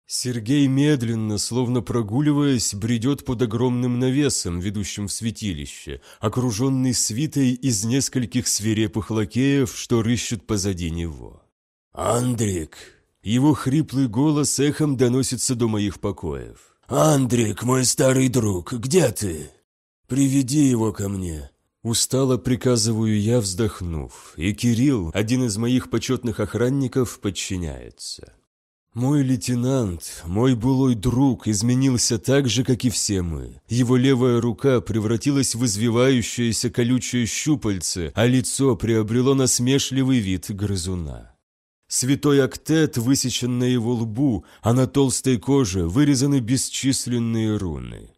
Сергей медленно, словно прогуливаясь, бредет под огромным навесом, ведущим в святилище, окруженный свитой из нескольких свирепых лакеев, что рыщут позади него. «Андрик!» Его хриплый голос эхом доносится до моих покоев. «Андрик, мой старый друг, где ты? Приведи его ко мне». Устало приказываю я, вздохнув, и Кирилл, один из моих почетных охранников, подчиняется. Мой лейтенант, мой былой друг, изменился так же, как и все мы. Его левая рука превратилась в извивающееся колючее щупальце, а лицо приобрело насмешливый вид грызуна. Святой актет высечен на его лбу, а на толстой коже вырезаны бесчисленные руны.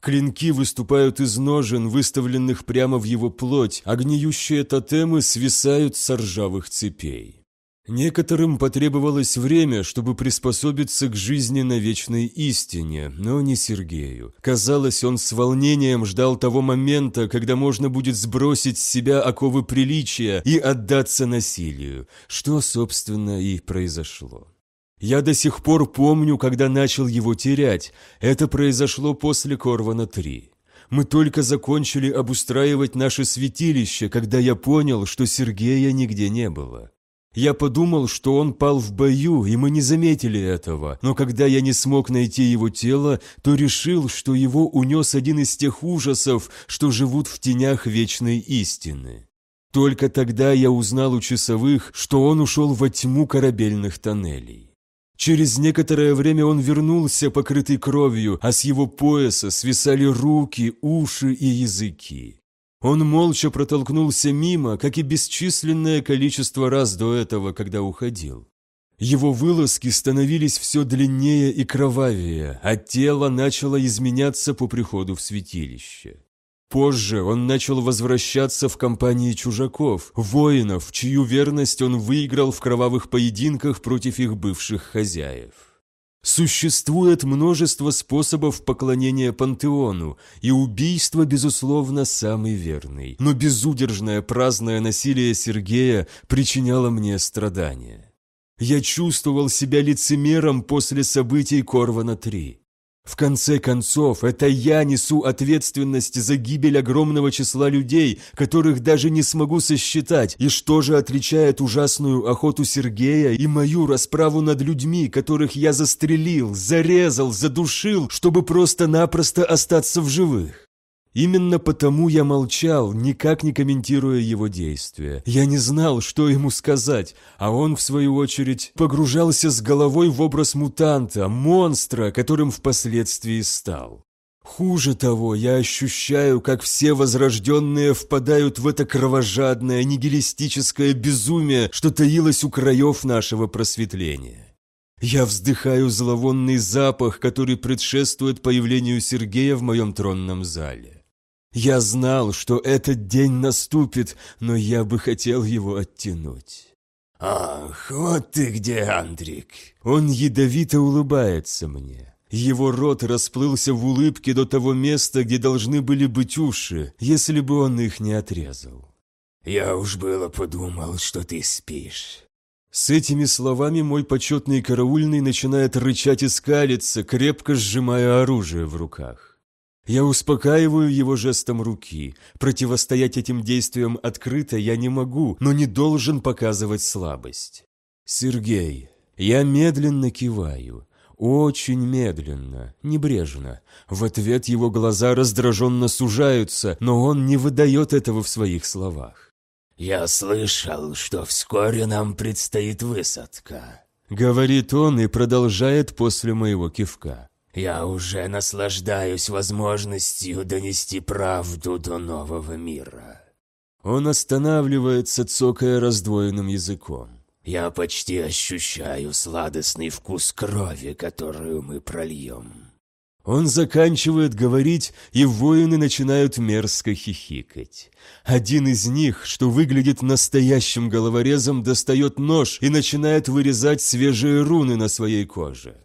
Клинки выступают из ножен, выставленных прямо в его плоть, а гниющие тотемы свисают с ржавых цепей. Некоторым потребовалось время, чтобы приспособиться к жизни на вечной истине, но не Сергею. Казалось, он с волнением ждал того момента, когда можно будет сбросить с себя оковы приличия и отдаться насилию, что, собственно, и произошло. Я до сих пор помню, когда начал его терять. Это произошло после Корвана-3. Мы только закончили обустраивать наше святилище, когда я понял, что Сергея нигде не было. Я подумал, что он пал в бою, и мы не заметили этого, но когда я не смог найти его тело, то решил, что его унес один из тех ужасов, что живут в тенях вечной истины. Только тогда я узнал у часовых, что он ушел во тьму корабельных тоннелей. Через некоторое время он вернулся, покрытый кровью, а с его пояса свисали руки, уши и языки. Он молча протолкнулся мимо, как и бесчисленное количество раз до этого, когда уходил. Его вылазки становились все длиннее и кровавее, а тело начало изменяться по приходу в святилище. Позже он начал возвращаться в компании чужаков, воинов, чью верность он выиграл в кровавых поединках против их бывших хозяев. Существует множество способов поклонения пантеону, и убийство, безусловно, самый верный. Но безудержное праздное насилие Сергея причиняло мне страдания. Я чувствовал себя лицемером после событий Корвана-3. В конце концов, это я несу ответственность за гибель огромного числа людей, которых даже не смогу сосчитать, и что же отличает ужасную охоту Сергея и мою расправу над людьми, которых я застрелил, зарезал, задушил, чтобы просто-напросто остаться в живых? Именно потому я молчал, никак не комментируя его действия. Я не знал, что ему сказать, а он, в свою очередь, погружался с головой в образ мутанта, монстра, которым впоследствии стал. Хуже того, я ощущаю, как все возрожденные впадают в это кровожадное, нигилистическое безумие, что таилось у краев нашего просветления. Я вздыхаю зловонный запах, который предшествует появлению Сергея в моем тронном зале. Я знал, что этот день наступит, но я бы хотел его оттянуть. «Ах, вот ты где, Андрик!» Он ядовито улыбается мне. Его рот расплылся в улыбке до того места, где должны были быть уши, если бы он их не отрезал. «Я уж было подумал, что ты спишь». С этими словами мой почетный караульный начинает рычать и скалиться, крепко сжимая оружие в руках. Я успокаиваю его жестом руки. Противостоять этим действиям открыто я не могу, но не должен показывать слабость. Сергей. Я медленно киваю. Очень медленно, небрежно. В ответ его глаза раздраженно сужаются, но он не выдает этого в своих словах. «Я слышал, что вскоре нам предстоит высадка», — говорит он и продолжает после моего кивка. «Я уже наслаждаюсь возможностью донести правду до нового мира». Он останавливается, цокая раздвоенным языком. «Я почти ощущаю сладостный вкус крови, которую мы прольем». Он заканчивает говорить, и воины начинают мерзко хихикать. Один из них, что выглядит настоящим головорезом, достает нож и начинает вырезать свежие руны на своей коже.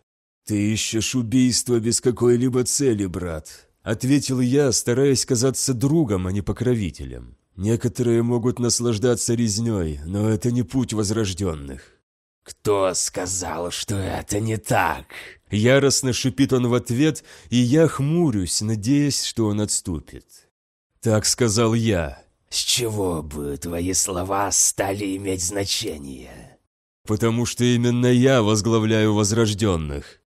«Ты ищешь убийство без какой-либо цели, брат», — ответил я, стараясь казаться другом, а не покровителем. «Некоторые могут наслаждаться резней, но это не путь возрожденных». «Кто сказал, что это не так?» Яростно шипит он в ответ, и я хмурюсь, надеясь, что он отступит. Так сказал я. «С чего бы твои слова стали иметь значение?» «Потому что именно я возглавляю возрожденных».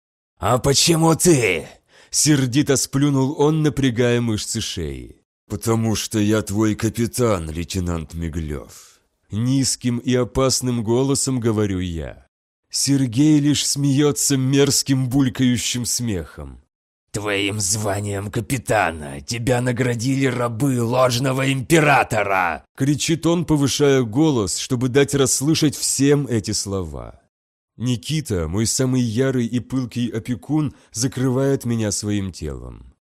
«А почему ты?» Сердито сплюнул он, напрягая мышцы шеи. «Потому что я твой капитан, лейтенант Миглев». Низким и опасным голосом говорю я. Сергей лишь смеется мерзким булькающим смехом. «Твоим званием капитана тебя наградили рабы ложного императора!» Кричит он, повышая голос, чтобы дать расслышать всем эти слова. Никита, мой самый ярый и пылкий опекун, закрывает меня своим телом.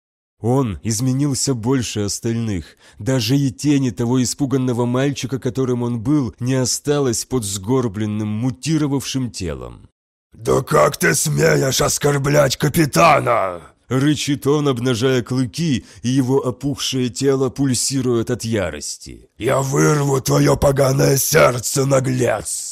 Он изменился больше остальных. Даже и тени того испуганного мальчика, которым он был, не осталось под сгорбленным, мутировавшим телом. «Да как ты смеешь оскорблять капитана?» Рычит он, обнажая клыки, и его опухшее тело пульсирует от ярости. «Я вырву твое поганое сердце, наглец!»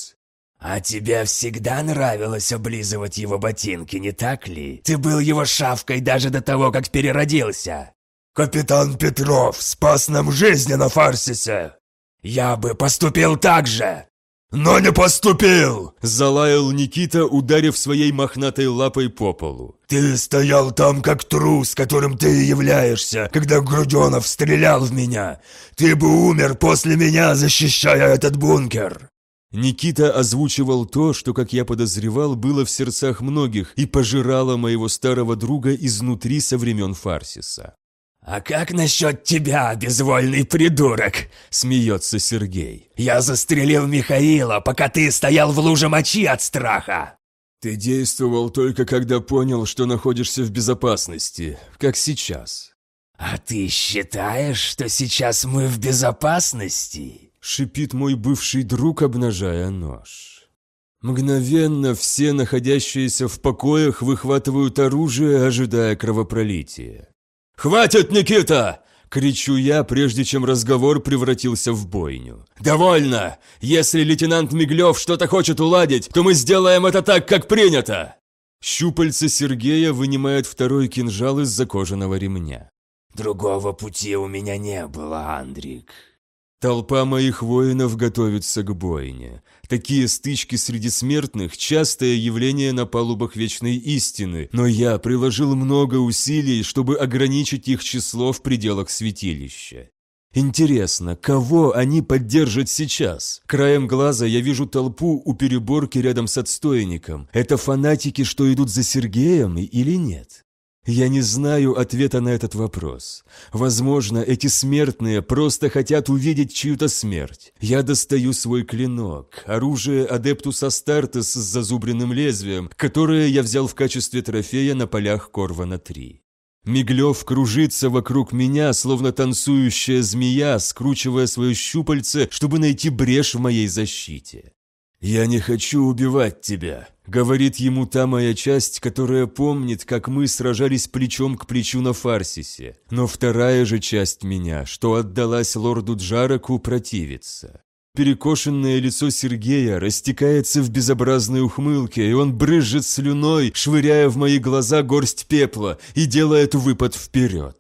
«А тебе всегда нравилось облизывать его ботинки, не так ли? Ты был его шавкой даже до того, как переродился!» «Капитан Петров спас нам жизни на Фарсисе!» «Я бы поступил так же!» «Но не поступил!» – залаял Никита, ударив своей мохнатой лапой по полу. «Ты стоял там, как трус, которым ты и являешься, когда Груденов стрелял в меня. Ты бы умер после меня, защищая этот бункер!» Никита озвучивал то, что, как я подозревал, было в сердцах многих и пожирало моего старого друга изнутри со времен Фарсиса. «А как насчет тебя, безвольный придурок?» – смеется Сергей. «Я застрелил Михаила, пока ты стоял в луже мочи от страха!» «Ты действовал только когда понял, что находишься в безопасности, как сейчас». «А ты считаешь, что сейчас мы в безопасности?» Шипит мой бывший друг, обнажая нож. Мгновенно все находящиеся в покоях выхватывают оружие, ожидая кровопролития. «Хватит, Никита!» — кричу я, прежде чем разговор превратился в бойню. «Довольно! Если лейтенант Миглев что-то хочет уладить, то мы сделаем это так, как принято!» Щупальце Сергея вынимает второй кинжал из-за кожаного ремня. «Другого пути у меня не было, Андрик», Толпа моих воинов готовится к бойне. Такие стычки среди смертных – частое явление на палубах Вечной Истины, но я приложил много усилий, чтобы ограничить их число в пределах святилища. Интересно, кого они поддержат сейчас? Краем глаза я вижу толпу у переборки рядом с отстойником. Это фанатики, что идут за Сергеем или нет? Я не знаю ответа на этот вопрос. Возможно, эти смертные просто хотят увидеть чью-то смерть. Я достаю свой клинок, оружие Адептус Астартес с зазубренным лезвием, которое я взял в качестве трофея на полях Корвана-3. Миглев кружится вокруг меня, словно танцующая змея, скручивая свое щупальце, чтобы найти брешь в моей защите. «Я не хочу убивать тебя», — говорит ему та моя часть, которая помнит, как мы сражались плечом к плечу на Фарсисе. Но вторая же часть меня, что отдалась лорду Джараку, противится. Перекошенное лицо Сергея растекается в безобразной ухмылке, и он брызжет слюной, швыряя в мои глаза горсть пепла и делает выпад вперед.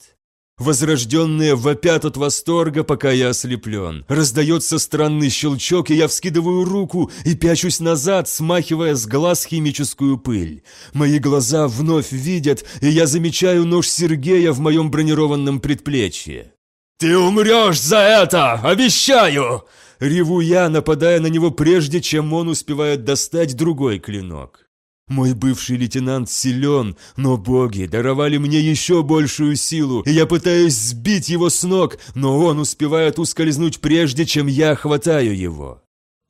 Возрожденные вопят от восторга, пока я ослеплен. Раздается странный щелчок, и я вскидываю руку и пячусь назад, смахивая с глаз химическую пыль. Мои глаза вновь видят, и я замечаю нож Сергея в моем бронированном предплечье. «Ты умрешь за это! Обещаю!» Реву я, нападая на него прежде, чем он успевает достать другой клинок. Мой бывший лейтенант силен, но боги даровали мне еще большую силу, и я пытаюсь сбить его с ног, но он успевает ускользнуть прежде, чем я хватаю его.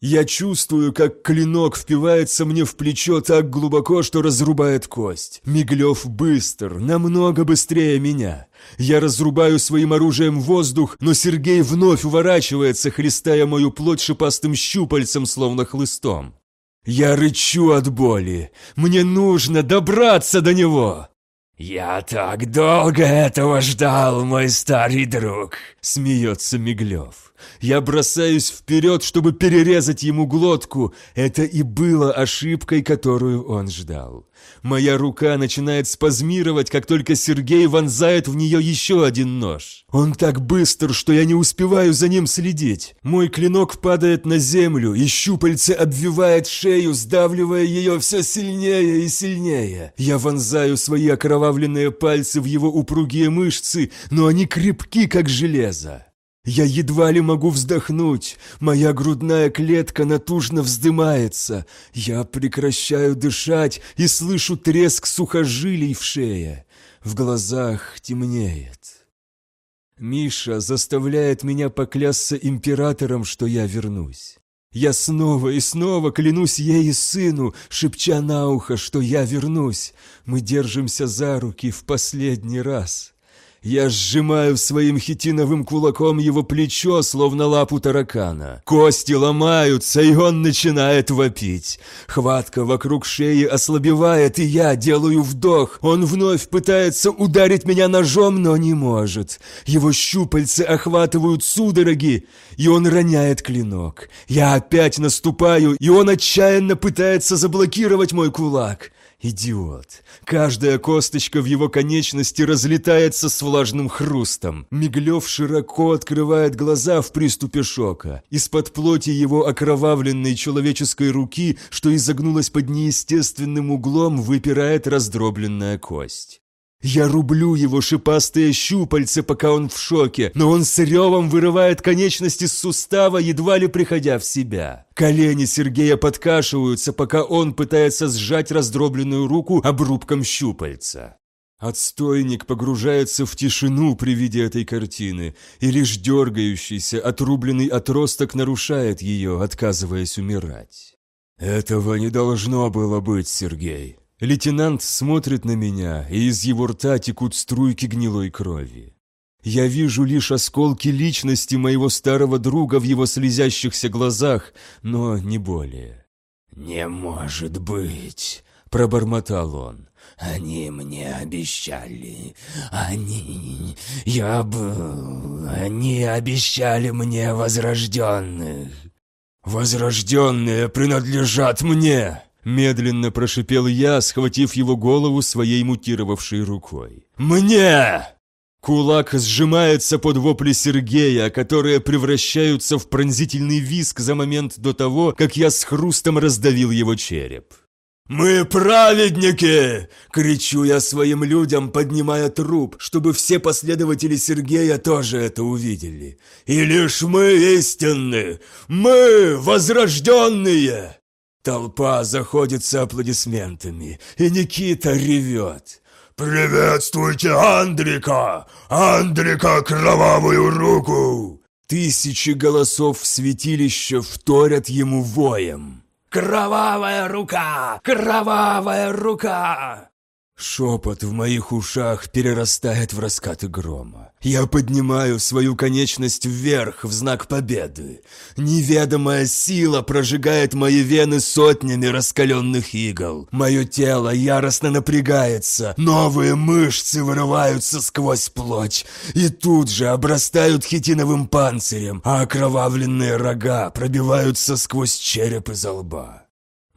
Я чувствую, как клинок впивается мне в плечо так глубоко, что разрубает кость. Миглев быстр, намного быстрее меня. Я разрубаю своим оружием воздух, но Сергей вновь уворачивается, хлестая мою плоть шипастым щупальцем, словно хлыстом. Я рычу от боли. Мне нужно добраться до него. «Я так долго этого ждал, мой старый друг!» — смеется Миглев. Я бросаюсь вперед, чтобы перерезать ему глотку. Это и было ошибкой, которую он ждал. Моя рука начинает спазмировать, как только Сергей вонзает в нее еще один нож. Он так быстр, что я не успеваю за ним следить. Мой клинок падает на землю, и щупальце обвивает шею, сдавливая ее все сильнее и сильнее. Я вонзаю свои окровавленные пальцы в его упругие мышцы, но они крепки, как железо. Я едва ли могу вздохнуть, моя грудная клетка натужно вздымается, я прекращаю дышать и слышу треск сухожилий в шее, в глазах темнеет. Миша заставляет меня поклясться императором, что я вернусь. Я снова и снова клянусь ей и сыну, шепча на ухо, что я вернусь. Мы держимся за руки в последний раз. Я сжимаю своим хитиновым кулаком его плечо, словно лапу таракана. Кости ломаются, и он начинает вопить. Хватка вокруг шеи ослабевает, и я делаю вдох. Он вновь пытается ударить меня ножом, но не может. Его щупальцы охватывают судороги, и он роняет клинок. Я опять наступаю, и он отчаянно пытается заблокировать мой кулак. Идиот. Каждая косточка в его конечности разлетается с влажным хрустом. Миглев широко открывает глаза в приступе шока. Из-под плоти его окровавленной человеческой руки, что изогнулась под неестественным углом, выпирает раздробленная кость. Я рублю его шипастые щупальца, пока он в шоке, но он с ревом вырывает конечности с сустава, едва ли приходя в себя. Колени Сергея подкашиваются, пока он пытается сжать раздробленную руку обрубком щупальца. Отстойник погружается в тишину при виде этой картины, и лишь дергающийся, отрубленный отросток нарушает ее, отказываясь умирать. «Этого не должно было быть, Сергей», Лейтенант смотрит на меня, и из его рта текут струйки гнилой крови. Я вижу лишь осколки личности моего старого друга в его слезящихся глазах, но не более. «Не может быть!» — пробормотал он. «Они мне обещали. Они... Я был... Они обещали мне возрожденных». «Возрожденные принадлежат мне!» Медленно прошипел я, схватив его голову своей мутировавшей рукой. «Мне!» Кулак сжимается под вопли Сергея, которые превращаются в пронзительный виск за момент до того, как я с хрустом раздавил его череп. «Мы праведники!» — кричу я своим людям, поднимая труп, чтобы все последователи Сергея тоже это увидели. «И лишь мы истинны! Мы возрожденные!» Толпа заходится аплодисментами, и Никита ревет. «Приветствуйте Андрика! Андрика кровавую руку!» Тысячи голосов в святилище вторят ему воем. «Кровавая рука! Кровавая рука!» Шепот в моих ушах перерастает в раскаты грома. Я поднимаю свою конечность вверх в знак победы. Неведомая сила прожигает мои вены сотнями раскаленных игл. Мое тело яростно напрягается, новые мышцы вырываются сквозь плоть и тут же обрастают хитиновым панцирем, а окровавленные рога пробиваются сквозь череп из лба.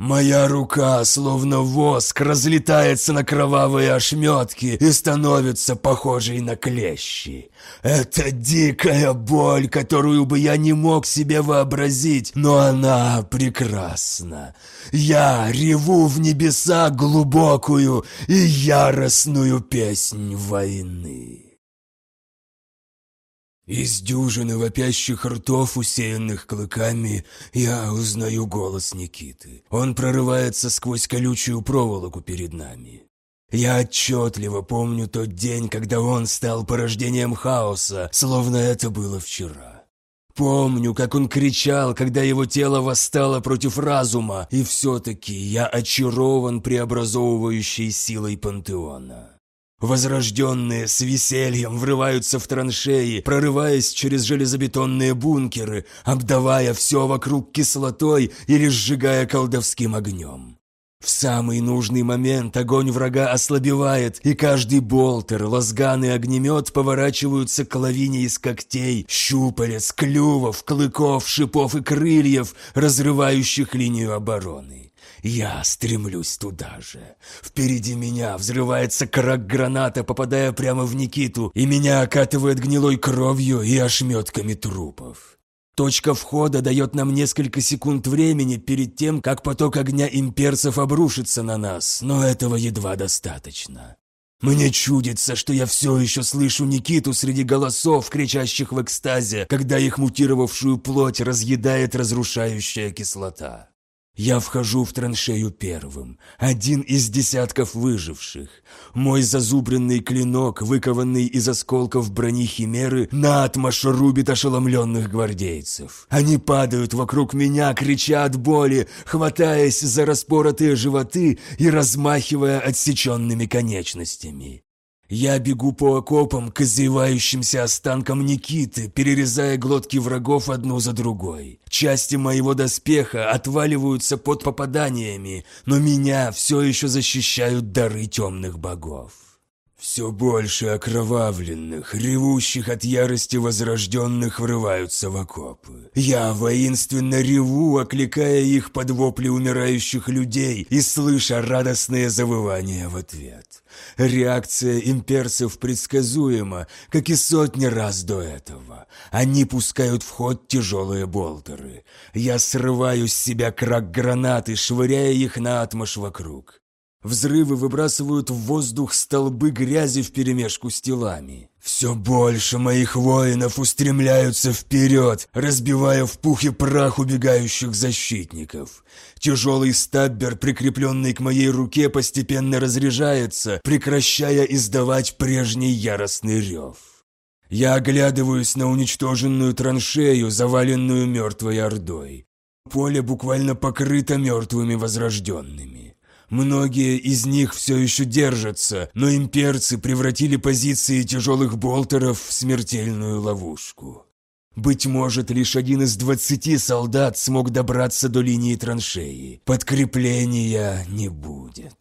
Моя рука, словно воск, разлетается на кровавые ошметки и становится похожей на клещи. Это дикая боль, которую бы я не мог себе вообразить, но она прекрасна. Я реву в небеса глубокую и яростную песнь войны. Из дюжины вопящих ртов, усеянных клыками, я узнаю голос Никиты. Он прорывается сквозь колючую проволоку перед нами. Я отчетливо помню тот день, когда он стал порождением хаоса, словно это было вчера. Помню, как он кричал, когда его тело восстало против разума, и все-таки я очарован преобразовывающей силой пантеона. Возрожденные с весельем врываются в траншеи, прорываясь через железобетонные бункеры, обдавая все вокруг кислотой или сжигая колдовским огнем. В самый нужный момент огонь врага ослабевает, и каждый болтер, лазган и огнемет поворачиваются к лавине из когтей, щупалец, клювов, клыков, шипов и крыльев, разрывающих линию обороны. Я стремлюсь туда же. Впереди меня взрывается крак граната, попадая прямо в Никиту, и меня окатывает гнилой кровью и ошметками трупов. Точка входа дает нам несколько секунд времени перед тем, как поток огня имперцев обрушится на нас, но этого едва достаточно. Мне чудится, что я все еще слышу Никиту среди голосов, кричащих в экстазе, когда их мутировавшую плоть разъедает разрушающая кислота. Я вхожу в траншею первым, один из десятков выживших. Мой зазубренный клинок, выкованный из осколков брони Химеры, наотмашь рубит ошеломленных гвардейцев. Они падают вокруг меня, крича от боли, хватаясь за распоротые животы и размахивая отсеченными конечностями. Я бегу по окопам к извивающимся останкам Никиты, перерезая глотки врагов одну за другой. Части моего доспеха отваливаются под попаданиями, но меня все еще защищают дары темных богов. Все больше окровавленных, ревущих от ярости возрожденных врываются в окопы. Я воинственно реву, окликая их под вопли умирающих людей и слыша радостные завывания в ответ. Реакция имперцев предсказуема, как и сотни раз до этого. Они пускают в ход тяжелые болтеры. Я срываю с себя крак гранаты, швыряя их на атмош вокруг. Взрывы выбрасывают в воздух столбы грязи вперемешку с телами. Все больше моих воинов устремляются вперед, разбивая в пух и прах убегающих защитников. Тяжелый стаббер, прикрепленный к моей руке, постепенно разряжается, прекращая издавать прежний яростный рев. Я оглядываюсь на уничтоженную траншею, заваленную мертвой ордой. Поле буквально покрыто мертвыми возрожденными. Многие из них все еще держатся, но имперцы превратили позиции тяжелых болтеров в смертельную ловушку. Быть может, лишь один из двадцати солдат смог добраться до линии траншеи. Подкрепления не будет.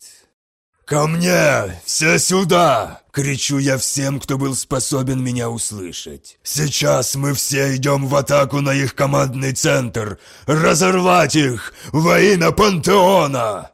«Ко мне! Все сюда!» — кричу я всем, кто был способен меня услышать. «Сейчас мы все идем в атаку на их командный центр! Разорвать их во имя Пантеона!»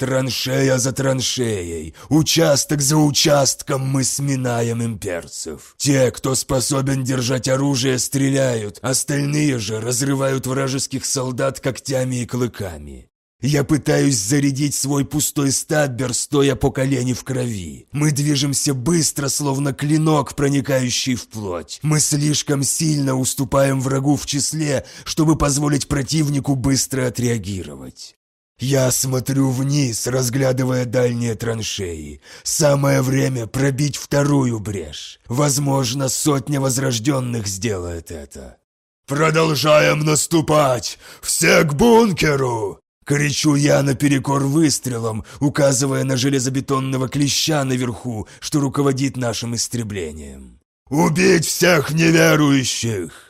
Траншея за траншеей, участок за участком мы сминаем имперцев. Те, кто способен держать оружие, стреляют, остальные же разрывают вражеских солдат когтями и клыками. Я пытаюсь зарядить свой пустой стаббер, стоя по колени в крови. Мы движемся быстро, словно клинок, проникающий в плоть. Мы слишком сильно уступаем врагу в числе, чтобы позволить противнику быстро отреагировать. Я смотрю вниз, разглядывая дальние траншеи. Самое время пробить вторую брешь. Возможно, сотня возрожденных сделает это. «Продолжаем наступать! Все к бункеру!» Кричу я наперекор выстрелом, указывая на железобетонного клеща наверху, что руководит нашим истреблением. «Убить всех неверующих!»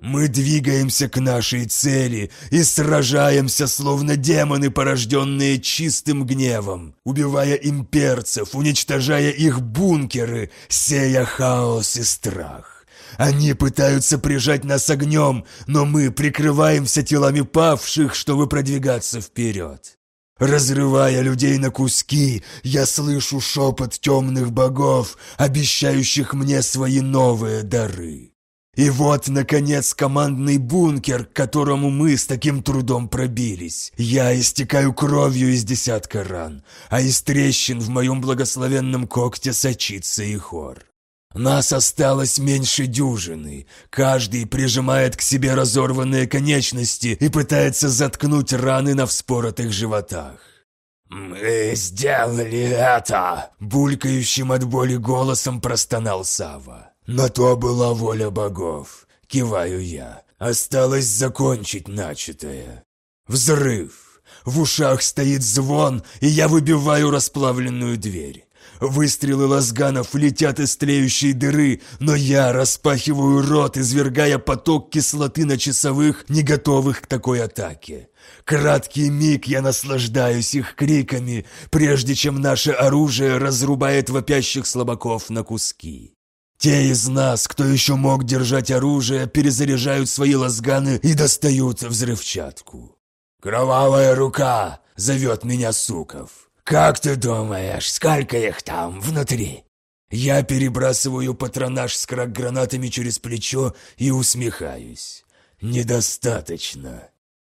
Мы двигаемся к нашей цели и сражаемся, словно демоны, порожденные чистым гневом, убивая имперцев, уничтожая их бункеры, сея хаос и страх. Они пытаются прижать нас огнем, но мы прикрываемся телами павших, чтобы продвигаться вперед. Разрывая людей на куски, я слышу шепот темных богов, обещающих мне свои новые дары. И вот, наконец, командный бункер, к которому мы с таким трудом пробились. Я истекаю кровью из десятка ран, а из трещин в моем благословенном когте сочится и хор. Нас осталось меньше дюжины. Каждый прижимает к себе разорванные конечности и пытается заткнуть раны на вспоротых животах. «Мы сделали это!» — булькающим от боли голосом простонал Сава. «На то была воля богов!» — киваю я. «Осталось закончить начатое». Взрыв! В ушах стоит звон, и я выбиваю расплавленную дверь. Выстрелы лазганов летят из тлеющей дыры, но я распахиваю рот, извергая поток кислоты на часовых, не готовых к такой атаке. Краткий миг я наслаждаюсь их криками, прежде чем наше оружие разрубает вопящих слабаков на куски. Те из нас, кто еще мог держать оружие, перезаряжают свои лазганы и достают взрывчатку. «Кровавая рука!» — зовет меня Суков. «Как ты думаешь, сколько их там внутри?» Я перебрасываю патронаж с крак-гранатами через плечо и усмехаюсь. «Недостаточно».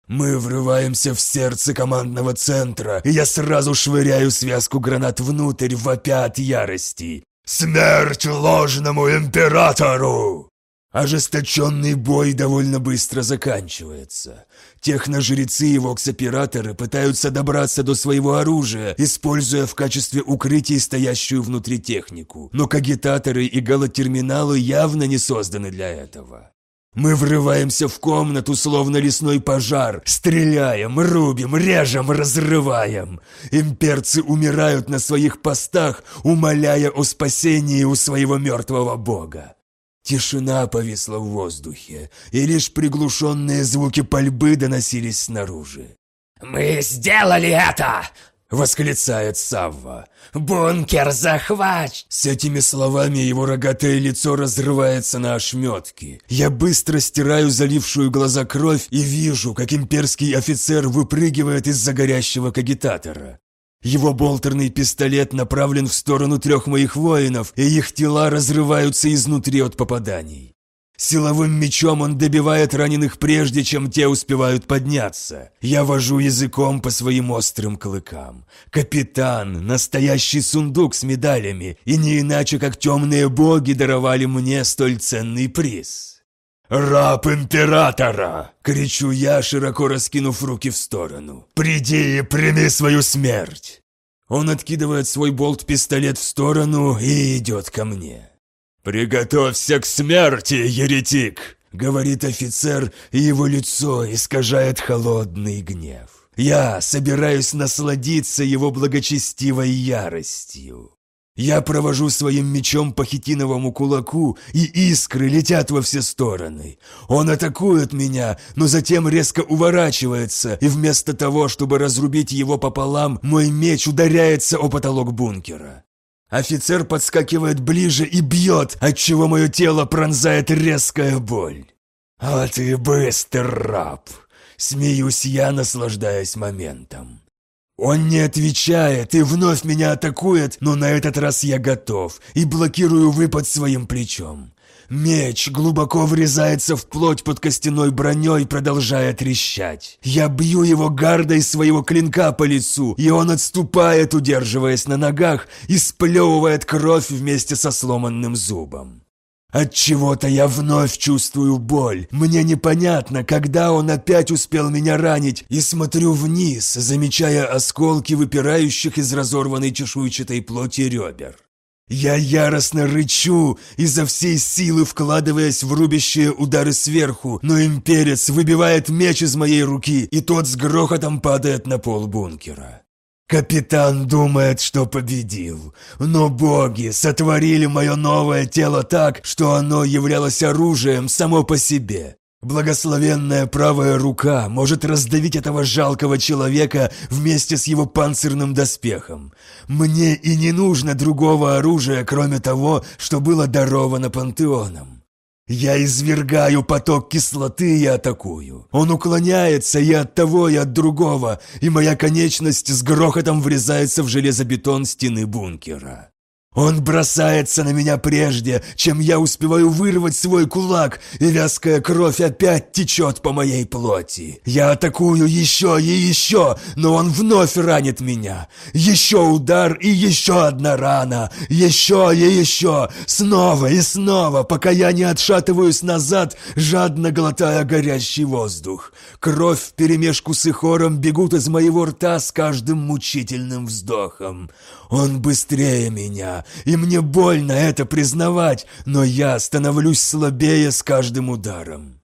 Мы врываемся в сердце командного центра, и я сразу швыряю связку гранат внутрь, вопя от ярости. «Смерть ложному императору!» Ожесточенный бой довольно быстро заканчивается. Техножрецы и вокс-операторы пытаются добраться до своего оружия, используя в качестве укрытий стоящую внутри технику. Но кагитаторы и галотерминалы явно не созданы для этого. Мы врываемся в комнату, словно лесной пожар. Стреляем, рубим, режем, разрываем. Имперцы умирают на своих постах, умоляя о спасении у своего мертвого бога. Тишина повисла в воздухе, и лишь приглушенные звуки пальбы доносились снаружи. «Мы сделали это!» — восклицает Савва. «Бункер захвач!» С этими словами его рогатое лицо разрывается на ошметки. Я быстро стираю залившую глаза кровь и вижу, как имперский офицер выпрыгивает из-за горящего кагитатора. Его болтерный пистолет направлен в сторону трех моих воинов, и их тела разрываются изнутри от попаданий. Силовым мечом он добивает раненых прежде, чем те успевают подняться. Я вожу языком по своим острым клыкам. Капитан, настоящий сундук с медалями, и не иначе, как темные боги даровали мне столь ценный приз. «Раб императора!» — кричу я, широко раскинув руки в сторону. «Приди и прими свою смерть!» Он откидывает свой болт-пистолет в сторону и идет ко мне. «Приготовься к смерти, еретик!» — говорит офицер, и его лицо искажает холодный гнев. Я собираюсь насладиться его благочестивой яростью. Я провожу своим мечом по хитиновому кулаку, и искры летят во все стороны. Он атакует меня, но затем резко уворачивается, и вместо того, чтобы разрубить его пополам, мой меч ударяется о потолок бункера. Офицер подскакивает ближе и бьет, отчего мое тело пронзает резкая боль. «А ты быстрый раб!» Смеюсь я, наслаждаясь моментом. Он не отвечает и вновь меня атакует, но на этот раз я готов и блокирую выпад своим плечом. Меч глубоко врезается в плоть под костяной броней, продолжая трещать. Я бью его гардой своего клинка по лицу, и он отступает, удерживаясь на ногах, и сплевывает кровь вместе со сломанным зубом. От чего-то я вновь чувствую боль. Мне непонятно, когда он опять успел меня ранить, и смотрю вниз, замечая осколки выпирающих из разорванной чешуйчатой плоти ребер. Я яростно рычу, изо всей силы вкладываясь в рубящие удары сверху, но имперец выбивает меч из моей руки, и тот с грохотом падает на пол бункера. Капитан думает, что победил, но боги сотворили мое новое тело так, что оно являлось оружием само по себе. Благословенная правая рука может раздавить этого жалкого человека вместе с его панцирным доспехом. Мне и не нужно другого оружия, кроме того, что было даровано пантеоном. Я извергаю поток кислоты и атакую. Он уклоняется и от того, и от другого, и моя конечность с грохотом врезается в железобетон стены бункера. Он бросается на меня прежде, чем я успеваю вырвать свой кулак, и вязкая кровь опять течет по моей плоти. Я атакую еще и еще, но он вновь ранит меня. Еще удар и еще одна рана. Еще и еще. Снова и снова, пока я не отшатываюсь назад, жадно глотая горящий воздух. Кровь вперемешку с ихором бегут из моего рта с каждым мучительным вздохом. Он быстрее меня, и мне больно это признавать, но я становлюсь слабее с каждым ударом.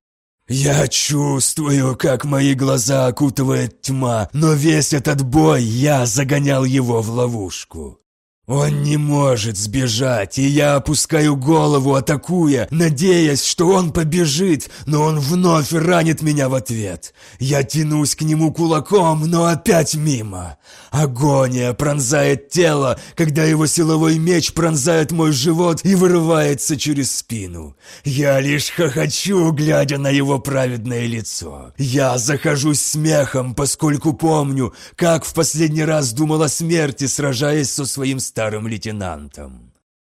Я чувствую, как мои глаза окутывает тьма, но весь этот бой я загонял его в ловушку. Он не может сбежать, и я опускаю голову, атакуя, надеясь, что он побежит, но он вновь ранит меня в ответ. Я тянусь к нему кулаком, но опять мимо. Агония пронзает тело, когда его силовой меч пронзает мой живот и вырывается через спину. Я лишь хохочу, глядя на его праведное лицо. Я захожусь смехом, поскольку помню, как в последний раз думал о смерти, сражаясь со своим старым лейтенантом.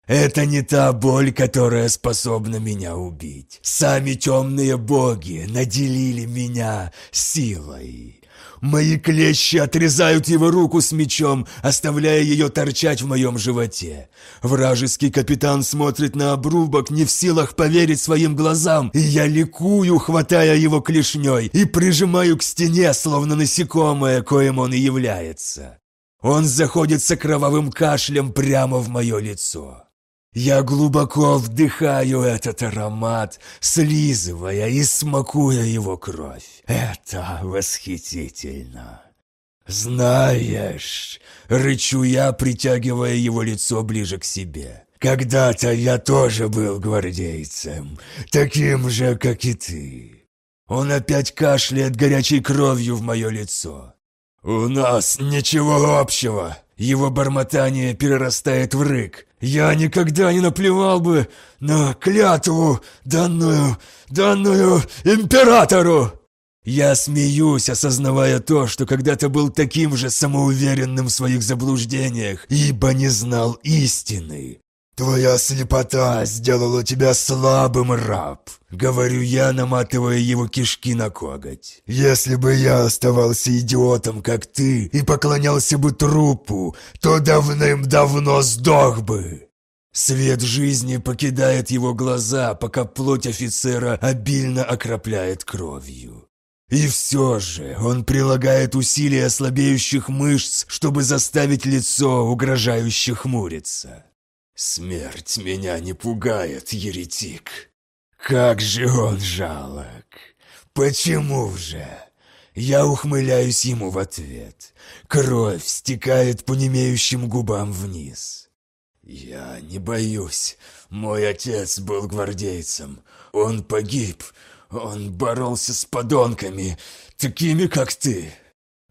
Это не та боль, которая способна меня убить. Сами темные боги наделили меня силой. Мои клещи отрезают его руку с мечом, оставляя ее торчать в моем животе. Вражеский капитан смотрит на обрубок, не в силах поверить своим глазам, и я ликую, хватая его клешней, и прижимаю к стене, словно насекомое, коим он и является. Он заходится кровавым кашлем прямо в мое лицо. Я глубоко вдыхаю этот аромат, слизывая и смакуя его кровь. Это восхитительно. «Знаешь», — рычу я, притягивая его лицо ближе к себе, «когда-то я тоже был гвардейцем, таким же, как и ты». Он опять кашляет горячей кровью в мое лицо. «У нас ничего общего!» Его бормотание перерастает в рык. «Я никогда не наплевал бы на клятву, данную, данную императору!» Я смеюсь, осознавая то, что когда-то был таким же самоуверенным в своих заблуждениях, ибо не знал истины. «Твоя слепота сделала тебя слабым, раб», — говорю я, наматывая его кишки на коготь. «Если бы я оставался идиотом, как ты, и поклонялся бы трупу, то давным-давно сдох бы». Свет жизни покидает его глаза, пока плоть офицера обильно окропляет кровью. И все же он прилагает усилия слабеющих мышц, чтобы заставить лицо угрожающе хмуриться. Смерть меня не пугает, еретик. Как же он жалок. Почему же? Я ухмыляюсь ему в ответ. Кровь стекает по немеющим губам вниз. Я не боюсь. Мой отец был гвардейцем. Он погиб. Он боролся с подонками, такими как ты.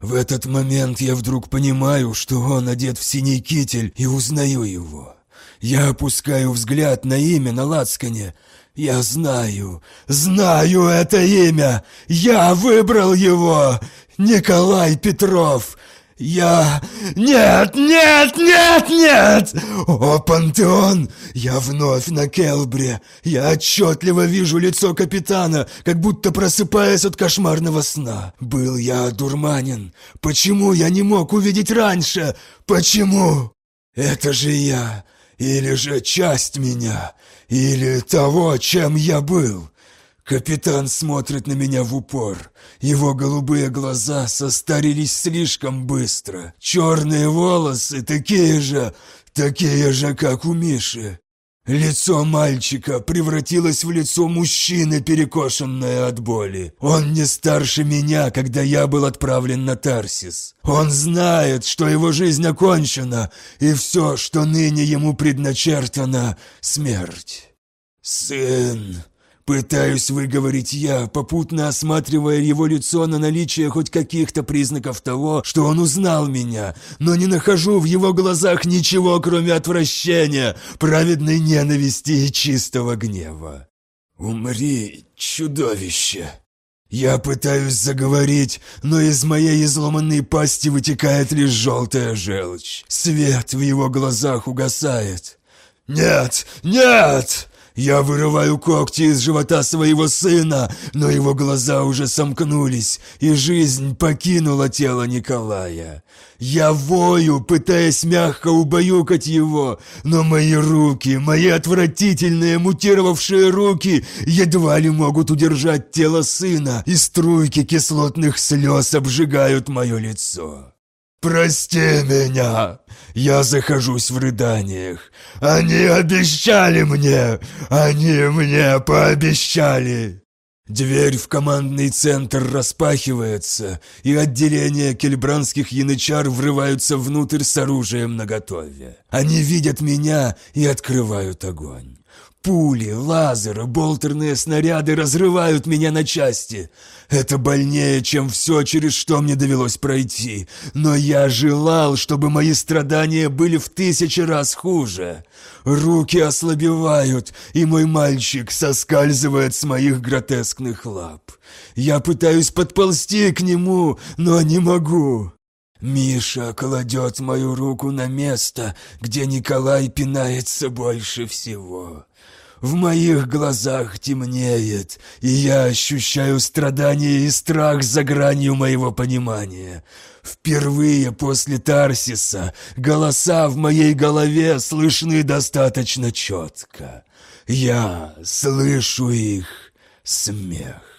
В этот момент я вдруг понимаю, что он одет в синий китель и узнаю его. Я опускаю взгляд на имя на лацкане. Я знаю, знаю это имя. Я выбрал его. Николай Петров. Я... Нет, нет, нет, нет! О, Пантеон! Я вновь на Келбре. Я отчетливо вижу лицо капитана, как будто просыпаясь от кошмарного сна. Был я одурманен. Почему я не мог увидеть раньше? Почему? Это же я. Или же часть меня, или того, чем я был. Капитан смотрит на меня в упор. Его голубые глаза состарились слишком быстро. Черные волосы такие же, такие же, как у Миши. Лицо мальчика превратилось в лицо мужчины, перекошенное от боли. Он не старше меня, когда я был отправлен на Тарсис. Он знает, что его жизнь окончена, и все, что ныне ему предначертано — смерть. «Сын!» Пытаюсь выговорить я, попутно осматривая его лицо на наличие хоть каких-то признаков того, что он узнал меня, но не нахожу в его глазах ничего, кроме отвращения, праведной ненависти и чистого гнева. «Умри, чудовище!» Я пытаюсь заговорить, но из моей изломанной пасти вытекает лишь желтая желчь. Свет в его глазах угасает. «Нет! Нет!» Я вырываю когти из живота своего сына, но его глаза уже сомкнулись, и жизнь покинула тело Николая. Я вою, пытаясь мягко убаюкать его, но мои руки, мои отвратительные мутировавшие руки едва ли могут удержать тело сына, и струйки кислотных слез обжигают мое лицо. «Прости меня!» Я захожусь в рыданиях. «Они обещали мне! Они мне пообещали!» Дверь в командный центр распахивается, и отделение кельбранских янычар врываются внутрь с оружием наготове. Они видят меня и открывают огонь. Пули, лазеры, болтерные снаряды разрывают меня на части. Это больнее, чем все, через что мне довелось пройти. Но я желал, чтобы мои страдания были в тысячи раз хуже. Руки ослабевают, и мой мальчик соскальзывает с моих гротескных лап. Я пытаюсь подползти к нему, но не могу. Миша кладет мою руку на место, где Николай пинается больше всего. В моих глазах темнеет, и я ощущаю страдание и страх за гранью моего понимания. Впервые после Тарсиса голоса в моей голове слышны достаточно четко. Я слышу их смех.